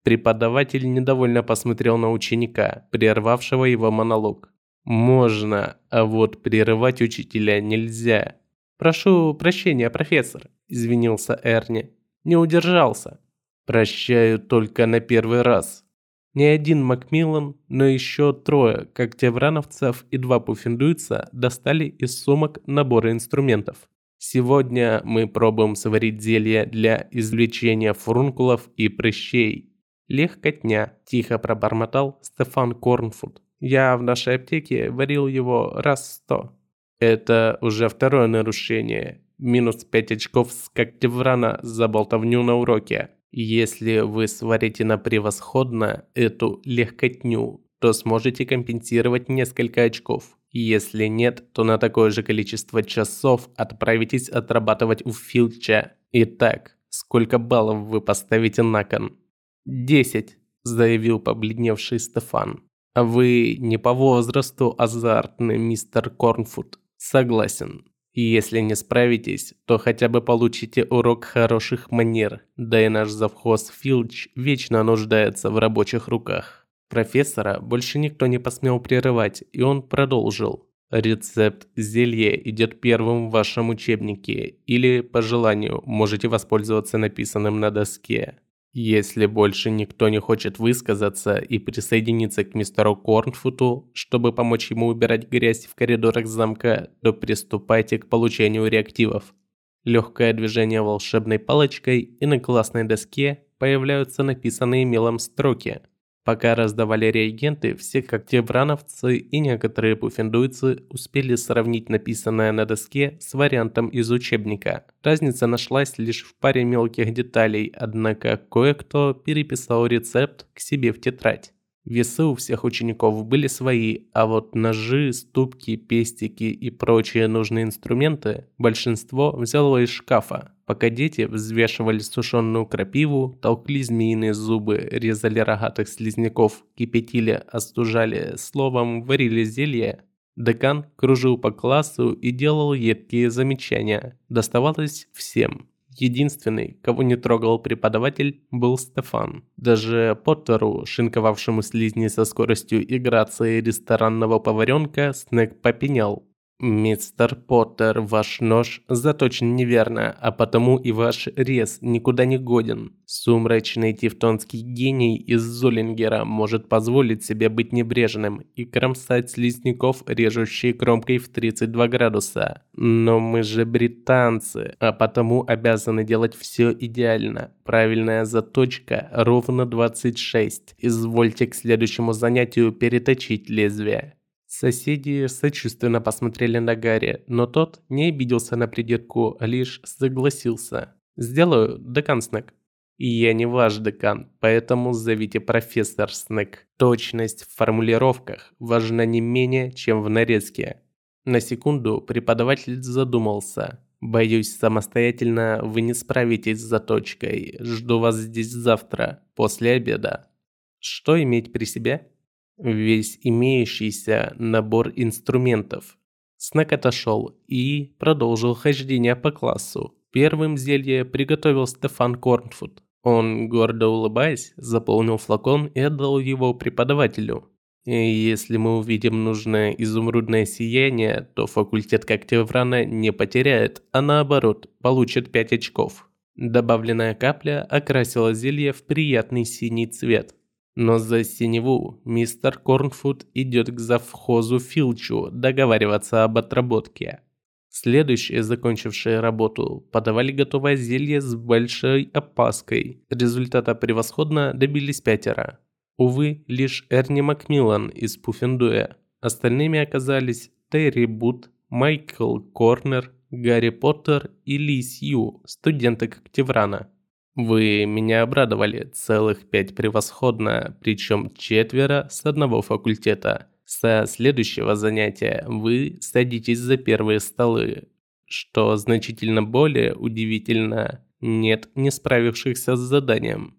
Преподаватель недовольно посмотрел на ученика, прервавшего его монолог. «Можно, а вот прерывать учителя нельзя». «Прошу прощения, профессор», – извинился Эрни. «Не удержался». «Прощаю только на первый раз». Не один Макмиллан, но еще трое когтеврановцев и два пуффиндуйца достали из сумок наборы инструментов. Сегодня мы пробуем сварить зелье для извлечения фурункулов и прыщей. Легкотня, тихо пробормотал Стефан Корнфуд. Я в нашей аптеке варил его раз сто. Это уже второе нарушение. Минус 5 очков с когтеврана за болтовню на уроке. Если вы сварите на превосходно эту легкотню, то сможете компенсировать несколько очков. Если нет, то на такое же количество часов отправитесь отрабатывать у Филча. Итак, сколько баллов вы поставите на кон? «Десять», – заявил побледневший Стефан. «Вы не по возрасту азартный, мистер Корнфуд. Согласен. Если не справитесь, то хотя бы получите урок хороших манер, да и наш завхоз Филч вечно нуждается в рабочих руках». Профессора больше никто не посмел прерывать, и он продолжил. Рецепт зелья идет первым в вашем учебнике, или, по желанию, можете воспользоваться написанным на доске. Если больше никто не хочет высказаться и присоединиться к мистеру Корнфуту, чтобы помочь ему убирать грязь в коридорах замка, то приступайте к получению реактивов. Легкое движение волшебной палочкой и на классной доске появляются написанные мелом строки – Пока раздавали реагенты, все когтеврановцы и некоторые пуффендуйцы успели сравнить написанное на доске с вариантом из учебника. Разница нашлась лишь в паре мелких деталей, однако кое-кто переписал рецепт к себе в тетрадь. Весы у всех учеников были свои, а вот ножи, ступки, пестики и прочие нужные инструменты большинство взяло из шкафа. Пока дети взвешивали сушеную крапиву, толкли змеиные зубы, резали рогатых слизняков, кипятили, остужали, словом, варили зелье, декан кружил по классу и делал едкие замечания. Доставалось всем. Единственный, кого не трогал преподаватель, был Стефан. Даже Поттеру, шинковавшему слизни со скоростью и грацией ресторанного поваренка, Снег попенял. «Мистер Поттер, ваш нож заточен неверно, а потому и ваш рез никуда не годен. Сумрачный тевтонский гений из Золингера может позволить себе быть небрежным и кромсать слизняков, режущие кромкой в 32 градуса. Но мы же британцы, а потому обязаны делать все идеально. Правильная заточка ровно 26. Извольте к следующему занятию переточить лезвие». Соседи сочувственно посмотрели на Гарри, но тот не обиделся на придирку, лишь согласился. «Сделаю, декан Снег». И я не ваш декан, поэтому зовите профессор Снег. Точность в формулировках важна не менее, чем в нарезке. На секунду преподаватель задумался. Боюсь, самостоятельно вы не справитесь с заточкой. Жду вас здесь завтра, после обеда. Что иметь при себе? Весь имеющийся набор инструментов. Снэк отошел и продолжил хождение по классу. Первым зелье приготовил Стефан Корнфуд. Он, гордо улыбаясь, заполнил флакон и отдал его преподавателю. И если мы увидим нужное изумрудное сияние, то факультет Когтеврана не потеряет, а наоборот, получит 5 очков. Добавленная капля окрасила зелье в приятный синий цвет. Но за синеву мистер Корнфуд идет к завхозу Филчу договариваться об отработке. Следующие, закончившие работу, подавали готовое зелье с большой опаской. Результата превосходно добились пятеро. Увы, лишь Эрни Макмиллан из Пуффендуя. Остальными оказались Терри Бут, Майкл Корнер, Гарри Поттер и Ли Сью, студенты Коктеврана. Вы меня обрадовали, целых пять превосходно, причем четверо с одного факультета. Со следующего занятия вы садитесь за первые столы. что значительно более удивительно, нет не справившихся с заданием.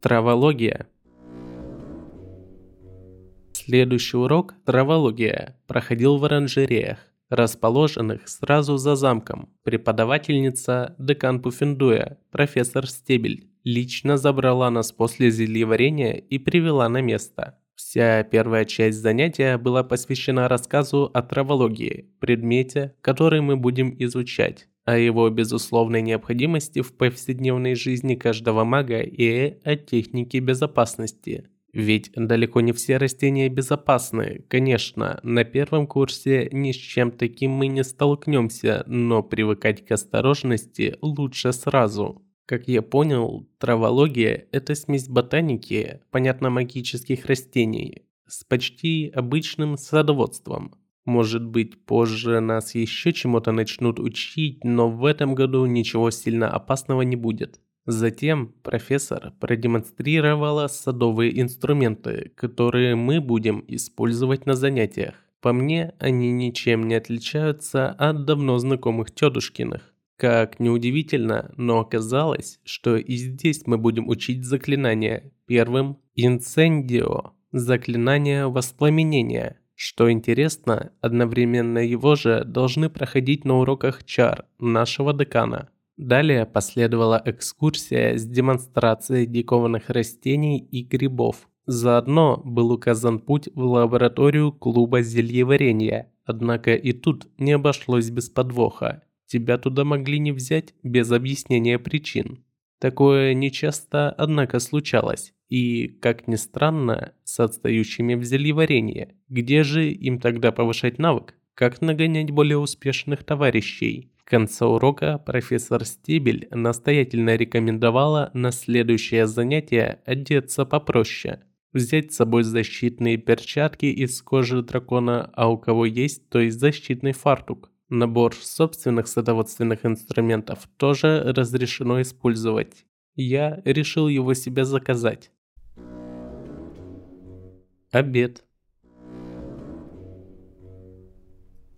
Травология Следующий урок «Травология» проходил в оранжереях, расположенных сразу за замком. Преподавательница, декан Пуффендуя, профессор Стебель, лично забрала нас после зельеварения и привела на место. Вся первая часть занятия была посвящена рассказу о травологии, предмете, который мы будем изучать, о его безусловной необходимости в повседневной жизни каждого мага и о технике безопасности. Ведь далеко не все растения безопасны. Конечно, на первом курсе ни с чем таким мы не столкнемся, но привыкать к осторожности лучше сразу. Как я понял, травология – это смесь ботаники, понятно магических растений, с почти обычным садоводством. Может быть, позже нас еще чему-то начнут учить, но в этом году ничего сильно опасного не будет. Затем профессор продемонстрировала садовые инструменты, которые мы будем использовать на занятиях. По мне, они ничем не отличаются от давно знакомых тетушкиных. Как неудивительно, но оказалось, что и здесь мы будем учить заклинания. Первым – инцендио, заклинание воспламенения. Что интересно, одновременно его же должны проходить на уроках чар нашего декана – Далее последовала экскурсия с демонстрацией дикованных растений и грибов. Заодно был указан путь в лабораторию клуба зельеварения. Однако и тут не обошлось без подвоха. Тебя туда могли не взять без объяснения причин. Такое нечасто, однако, случалось. И, как ни странно, с отстающими в зельеварении. Где же им тогда повышать навык? Как нагонять более успешных товарищей? В конце урока профессор Стебель настоятельно рекомендовала на следующее занятие одеться попроще. Взять с собой защитные перчатки из кожи дракона, а у кого есть, то и защитный фартук. Набор собственных садоводственных инструментов тоже разрешено использовать. Я решил его себе заказать. Обед.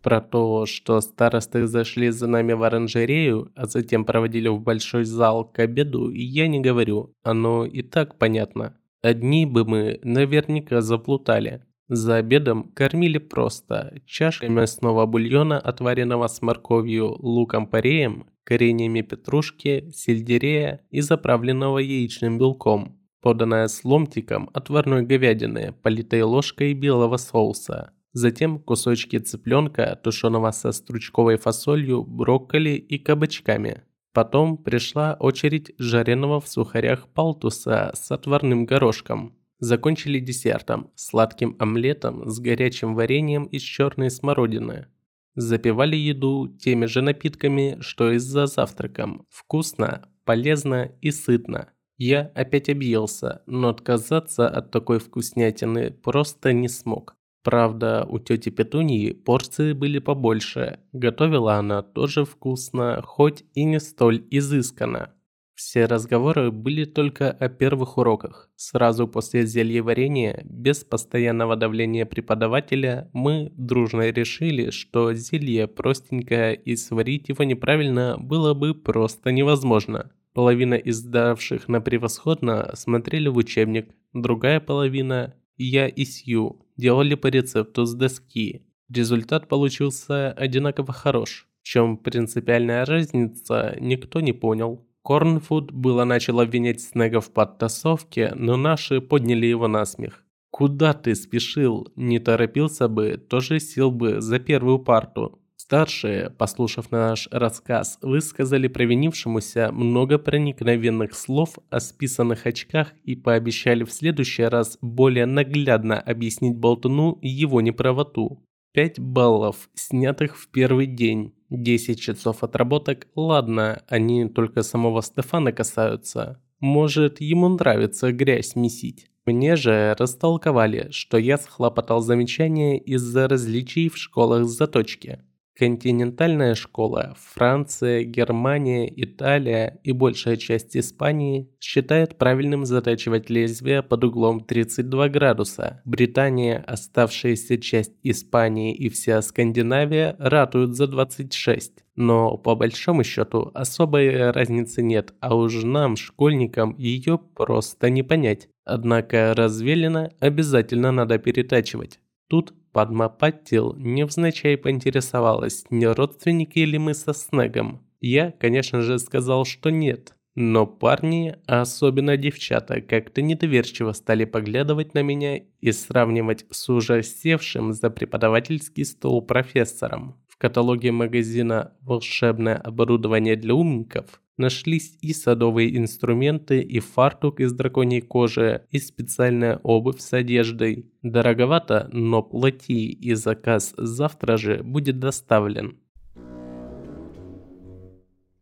Про то, что старосты зашли за нами в оранжерею, а затем проводили в большой зал к обеду, я не говорю, оно и так понятно. Одни бы мы наверняка заплутали. За обедом кормили просто чашкой мясного бульона, отваренного с морковью, луком-пореем, кореньями петрушки, сельдерея и заправленного яичным белком, поданная с ломтиком отварной говядины, политой ложкой белого соуса затем кусочки цыпленка, тушеного со стручковой фасолью, брокколи и кабачками. Потом пришла очередь жареного в сухарях палтуса с отварным горошком. Закончили десертом, сладким омлетом с горячим вареньем из черной смородины. Запивали еду теми же напитками, что и за завтраком. Вкусно, полезно и сытно. Я опять объелся, но отказаться от такой вкуснятины просто не смог. Правда, у тети Петунии порции были побольше. Готовила она тоже вкусно, хоть и не столь изысканно. Все разговоры были только о первых уроках. Сразу после зельеварения, без постоянного давления преподавателя, мы дружно решили, что зелье простенькое и сварить его неправильно было бы просто невозможно. Половина из давших на превосходно смотрели в учебник, другая половина, я и Сью, делали по рецепту с доски. Результат получился одинаково хорош. В чем принципиальная разница, никто не понял. Корнфуд было начал обвинять Снега в подтасовке, но наши подняли его на смех. «Куда ты спешил? Не торопился бы, тоже сел бы за первую парту». Старшие, послушав наш рассказ, высказали провинившемуся много проникновенных слов о списанных очках и пообещали в следующий раз более наглядно объяснить болтуну его неправоту. 5 баллов, снятых в первый день. 10 часов отработок, ладно, они только самого Стефана касаются. Может, ему нравится грязь месить. Мне же растолковали, что я схлопотал замечание из-за различий в школах заточки. Континентальная школа, Франция, Германия, Италия и большая часть Испании считают правильным затачивать лезвие под углом 32 градуса. Британия, оставшаяся часть Испании и вся Скандинавия ратуют за 26. Но по большому счету особой разницы нет, а уж нам, школьникам, ее просто не понять. Однако развелено обязательно надо перетачивать. Тут Падма Паттил невзначай поинтересовалась, не родственники ли мы со Снегом. Я, конечно же, сказал, что нет. Но парни, а особенно девчата, как-то недоверчиво стали поглядывать на меня и сравнивать с уже севшим за преподавательский стол профессором. В каталоге магазина «Волшебное оборудование для умников» Нашлись и садовые инструменты, и фартук из драконьей кожи, и специальная обувь с одеждой. Дороговато, но плати, и заказ завтра же будет доставлен.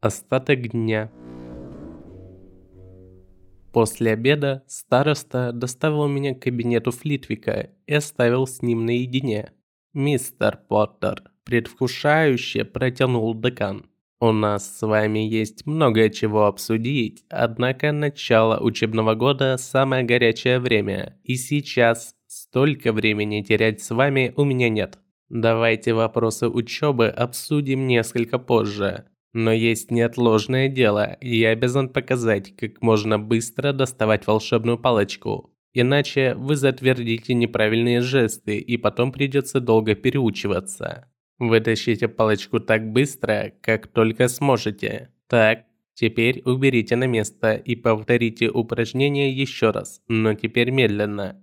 Остаток дня. После обеда староста доставил меня к кабинету Флитвика и оставил с ним наедине. «Мистер Поттер», предвкушающе протянул декан. У нас с вами есть много чего обсудить, однако начало учебного года – самое горячее время, и сейчас столько времени терять с вами у меня нет. Давайте вопросы учебы обсудим несколько позже. Но есть неотложное дело, и я обязан показать, как можно быстро доставать волшебную палочку. Иначе вы затвердите неправильные жесты, и потом придется долго переучиваться. Вытащите палочку так быстро, как только сможете. Так, теперь уберите на место и повторите упражнение еще раз, но теперь медленно.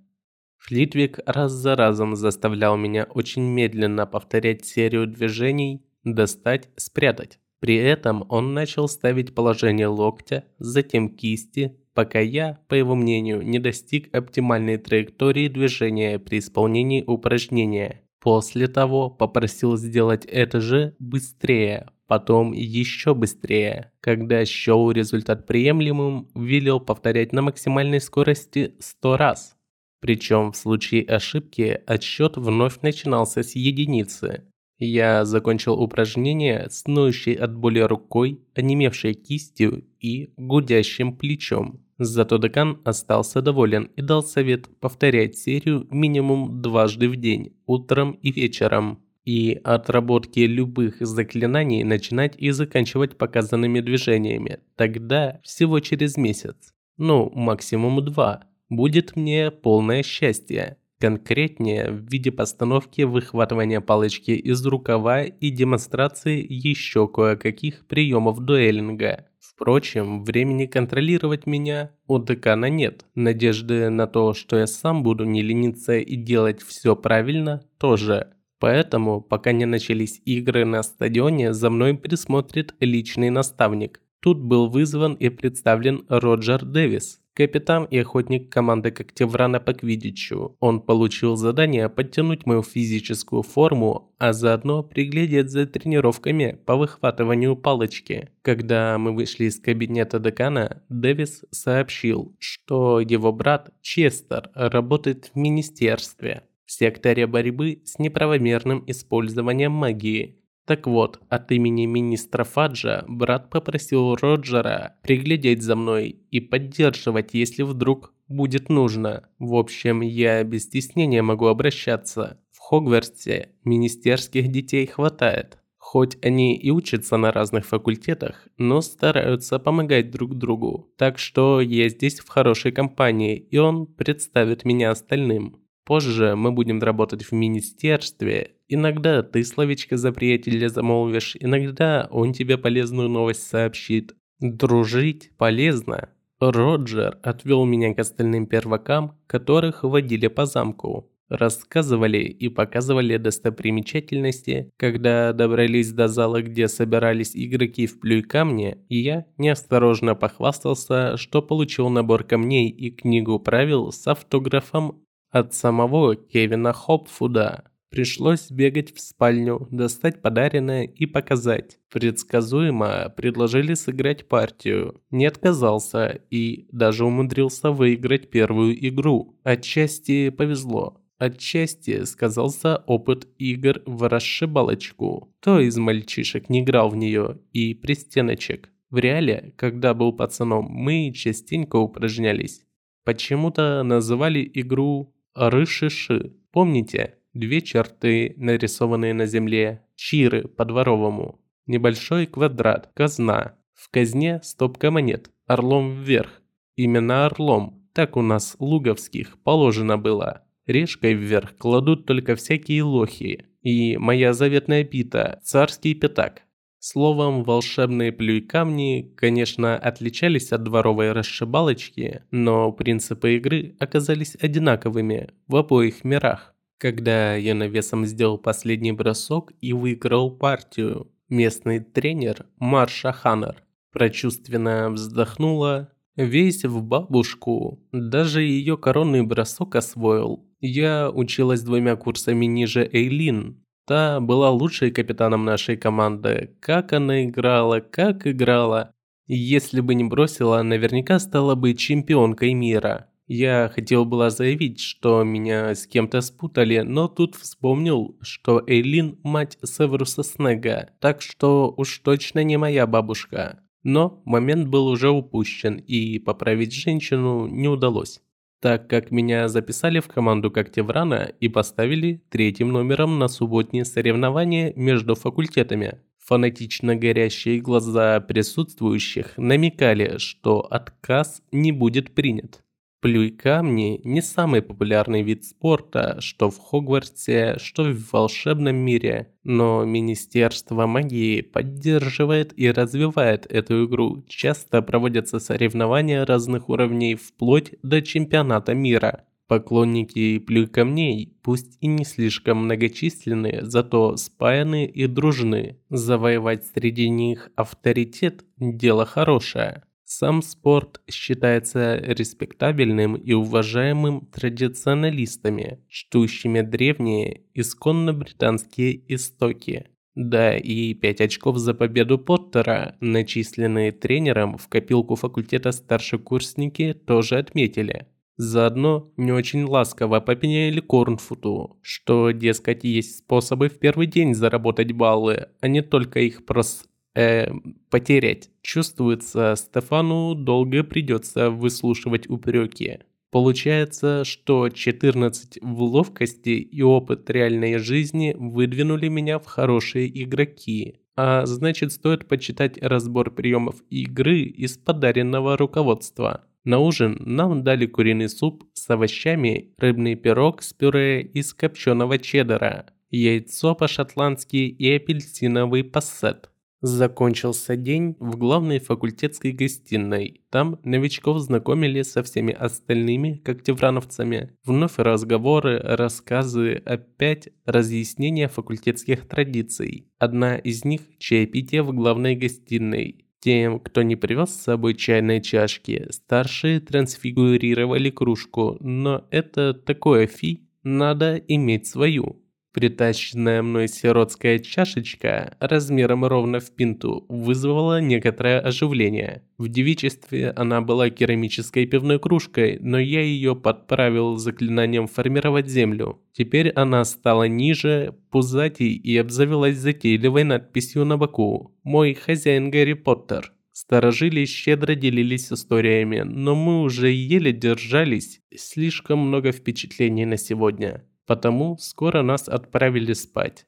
Флитвик раз за разом заставлял меня очень медленно повторять серию движений «достать, спрятать». При этом он начал ставить положение локтя, затем кисти, пока я, по его мнению, не достиг оптимальной траектории движения при исполнении упражнения. После того попросил сделать это же быстрее, потом еще быстрее. Когда счел результат приемлемым, велел повторять на максимальной скорости 100 раз. Причем в случае ошибки отсчет вновь начинался с единицы. Я закончил упражнение с ноющей от боли рукой, онемевшей кистью и гудящим плечом. Зато декан остался доволен и дал совет повторять серию минимум дважды в день, утром и вечером. И отработки любых заклинаний начинать и заканчивать показанными движениями. Тогда всего через месяц, ну максимум два, будет мне полное счастье. Конкретнее в виде постановки выхватывания палочки из рукава и демонстрации еще кое-каких приемов дуэлинга. Впрочем, времени контролировать меня у декана нет. Надежды на то, что я сам буду не лениться и делать все правильно, тоже. Поэтому, пока не начались игры на стадионе, за мной присмотрит личный наставник. Тут был вызван и представлен Роджер Дэвис, капитан и охотник команды Когтеврана по квиддичу. Он получил задание подтянуть мою физическую форму, а заодно приглядеть за тренировками по выхватыванию палочки. Когда мы вышли из кабинета декана, Дэвис сообщил, что его брат Честер работает в министерстве в секторе борьбы с неправомерным использованием магии так вот, от имени министра Фаджа брат попросил Роджера приглядеть за мной и поддерживать, если вдруг будет нужно. В общем, я без стеснения могу обращаться. В Хогвартсе министерских детей хватает. Хоть они и учатся на разных факультетах, но стараются помогать друг другу. Так что я здесь в хорошей компании, и он представит меня остальным. Позже мы будем работать в министерстве. Иногда ты словечко за приятеля замолвишь, иногда он тебе полезную новость сообщит. Дружить полезно. Роджер отвел меня к остальным первакам, которых водили по замку. Рассказывали и показывали достопримечательности. Когда добрались до зала, где собирались игроки в плюй камне, я неосторожно похвастался, что получил набор камней и книгу правил с автографом от самого Кевина Хопфуда пришлось бегать в спальню, достать подаренное и показать. Предсказуемо предложили сыграть партию. Не отказался и даже умудрился выиграть первую игру. Отчасти повезло. Отчасти сказался опыт игр в расшибалочку. Кто из мальчишек не играл в нее и пристеночек? В реале, когда был пацаном, мы частенько упражнялись. Почему-то называли игру «Рышиши». Помните? Две черты, нарисованные на земле, чиры по-дворовому. Небольшой квадрат, казна. В казне стопка монет, орлом вверх. Именно орлом, так у нас луговских положено было. Решкой вверх кладут только всякие лохи. И моя заветная пита, царский пятак. Словом, волшебные плюй-камни, конечно, отличались от дворовой расшибалочки, но принципы игры оказались одинаковыми в обоих мирах. Когда я навесом сделал последний бросок и выиграл партию, местный тренер Марша Ханнер прочувственно вздохнула, весь в бабушку, даже ее коронный бросок освоил. Я училась двумя курсами ниже Эйлин, Та была лучшей капитаном нашей команды. Как она играла, как играла. Если бы не бросила, наверняка стала бы чемпионкой мира. Я хотел было заявить, что меня с кем-то спутали, но тут вспомнил, что Эйлин – мать Северуса Снега, так что уж точно не моя бабушка. Но момент был уже упущен, и поправить женщину не удалось так как меня записали в команду Когтеврана и поставили третьим номером на субботние соревнования между факультетами. Фанатично горящие глаза присутствующих намекали, что отказ не будет принят. Плюй камни – не самый популярный вид спорта, что в Хогвартсе, что в волшебном мире, но Министерство магии поддерживает и развивает эту игру. Часто проводятся соревнования разных уровней вплоть до чемпионата мира. Поклонники плюй камней, пусть и не слишком многочисленные, зато спаяны и дружны. Завоевать среди них авторитет – дело хорошее. Сам спорт считается респектабельным и уважаемым традиционалистами, чтущими древние, исконно британские истоки. Да, и 5 очков за победу Поттера, начисленные тренером в копилку факультета старшекурсники, тоже отметили. Заодно не очень ласково попеняли Корнфуту, что, дескать, есть способы в первый день заработать баллы, а не только их прос э, потерять. Чувствуется, Стефану долго придется выслушивать упреки. Получается, что 14 в ловкости и опыт реальной жизни выдвинули меня в хорошие игроки. А значит, стоит почитать разбор приемов игры из подаренного руководства. На ужин нам дали куриный суп с овощами, рыбный пирог с пюре из копченого чеддера, яйцо по-шотландски и апельсиновый пассет. Закончился день в главной факультетской гостиной. Там новичков знакомили со всеми остальными когтеврановцами. Вновь разговоры, рассказы, опять разъяснения факультетских традиций. Одна из них – чаепитие в главной гостиной. Тем, кто не привез с собой чайной чашки, старшие трансфигурировали кружку, но это такое фи, надо иметь свою. Притащенная мной сиротская чашечка размером ровно в пинту вызвала некоторое оживление. В девичестве она была керамической пивной кружкой, но я ее подправил заклинанием формировать землю. Теперь она стала ниже, пузатей и обзавелась затейливой надписью на боку «Мой хозяин Гарри Поттер». Старожили щедро делились историями, но мы уже еле держались. Слишком много впечатлений на сегодня. Потому скоро нас отправили спать.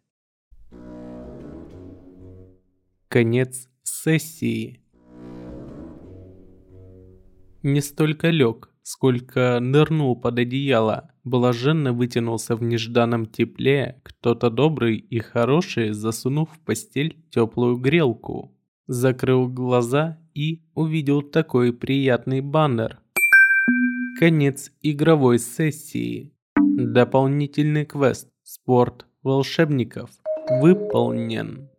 Конец сессии. Не столько лег, сколько нырнул под одеяло, блаженно вытянулся в нежданном тепле, кто-то добрый и хороший, засунув в постель теплую грелку. Закрыл глаза и увидел такой приятный баннер. Конец игровой сессии. Дополнительный квест «Спорт волшебников» выполнен.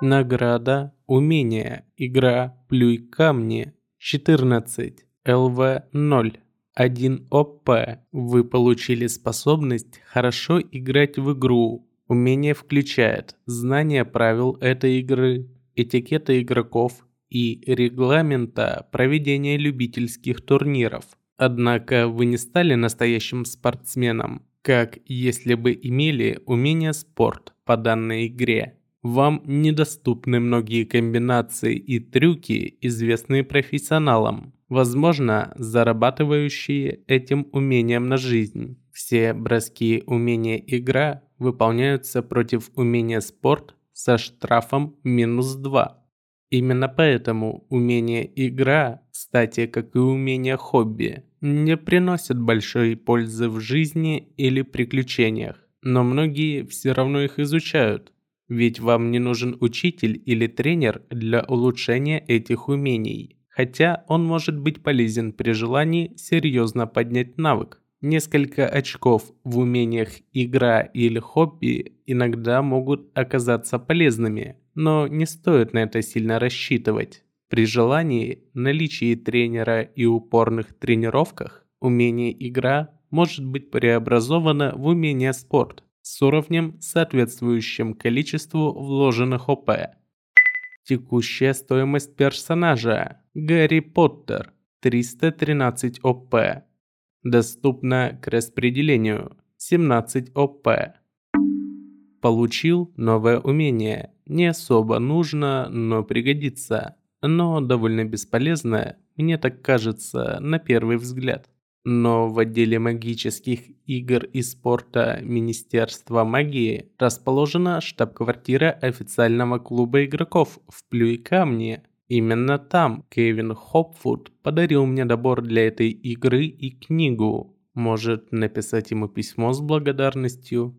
Награда «Умение. Игра. Плюй камни». 14. ЛВ 0. 1 ОП. Вы получили способность хорошо играть в игру. Умение включает знание правил этой игры, этикета игроков и регламента проведения любительских турниров. Однако вы не стали настоящим спортсменом. как если бы имели умение спорт по данной игре. Вам недоступны многие комбинации и трюки, известные профессионалам, возможно, зарабатывающие этим умением на жизнь. Все броски умения игра выполняются против умения спорт со штрафом минус 2. Именно поэтому умение игра, кстати, как и умение хобби, не приносят большой пользы в жизни или приключениях. Но многие все равно их изучают, ведь вам не нужен учитель или тренер для улучшения этих умений, хотя он может быть полезен при желании серьезно поднять навык. Несколько очков в умениях игра или хобби иногда могут оказаться полезными, но не стоит на это сильно рассчитывать. При желании, наличии тренера и упорных тренировках, умение игра может быть преобразовано в умение спорт с уровнем, соответствующим количеству вложенных ОП. Текущая стоимость персонажа Гарри Поттер 313 ОП. Доступна к распределению 17 ОП. Получил новое умение. Не особо нужно, но пригодится. Но довольно бесполезное, мне так кажется, на первый взгляд. Но в отделе магических игр и спорта Министерства магии расположена штаб-квартира официального клуба игроков в Плюикамне. Именно там Кевин Хопфуд подарил мне добор для этой игры и книгу. Может написать ему письмо с благодарностью?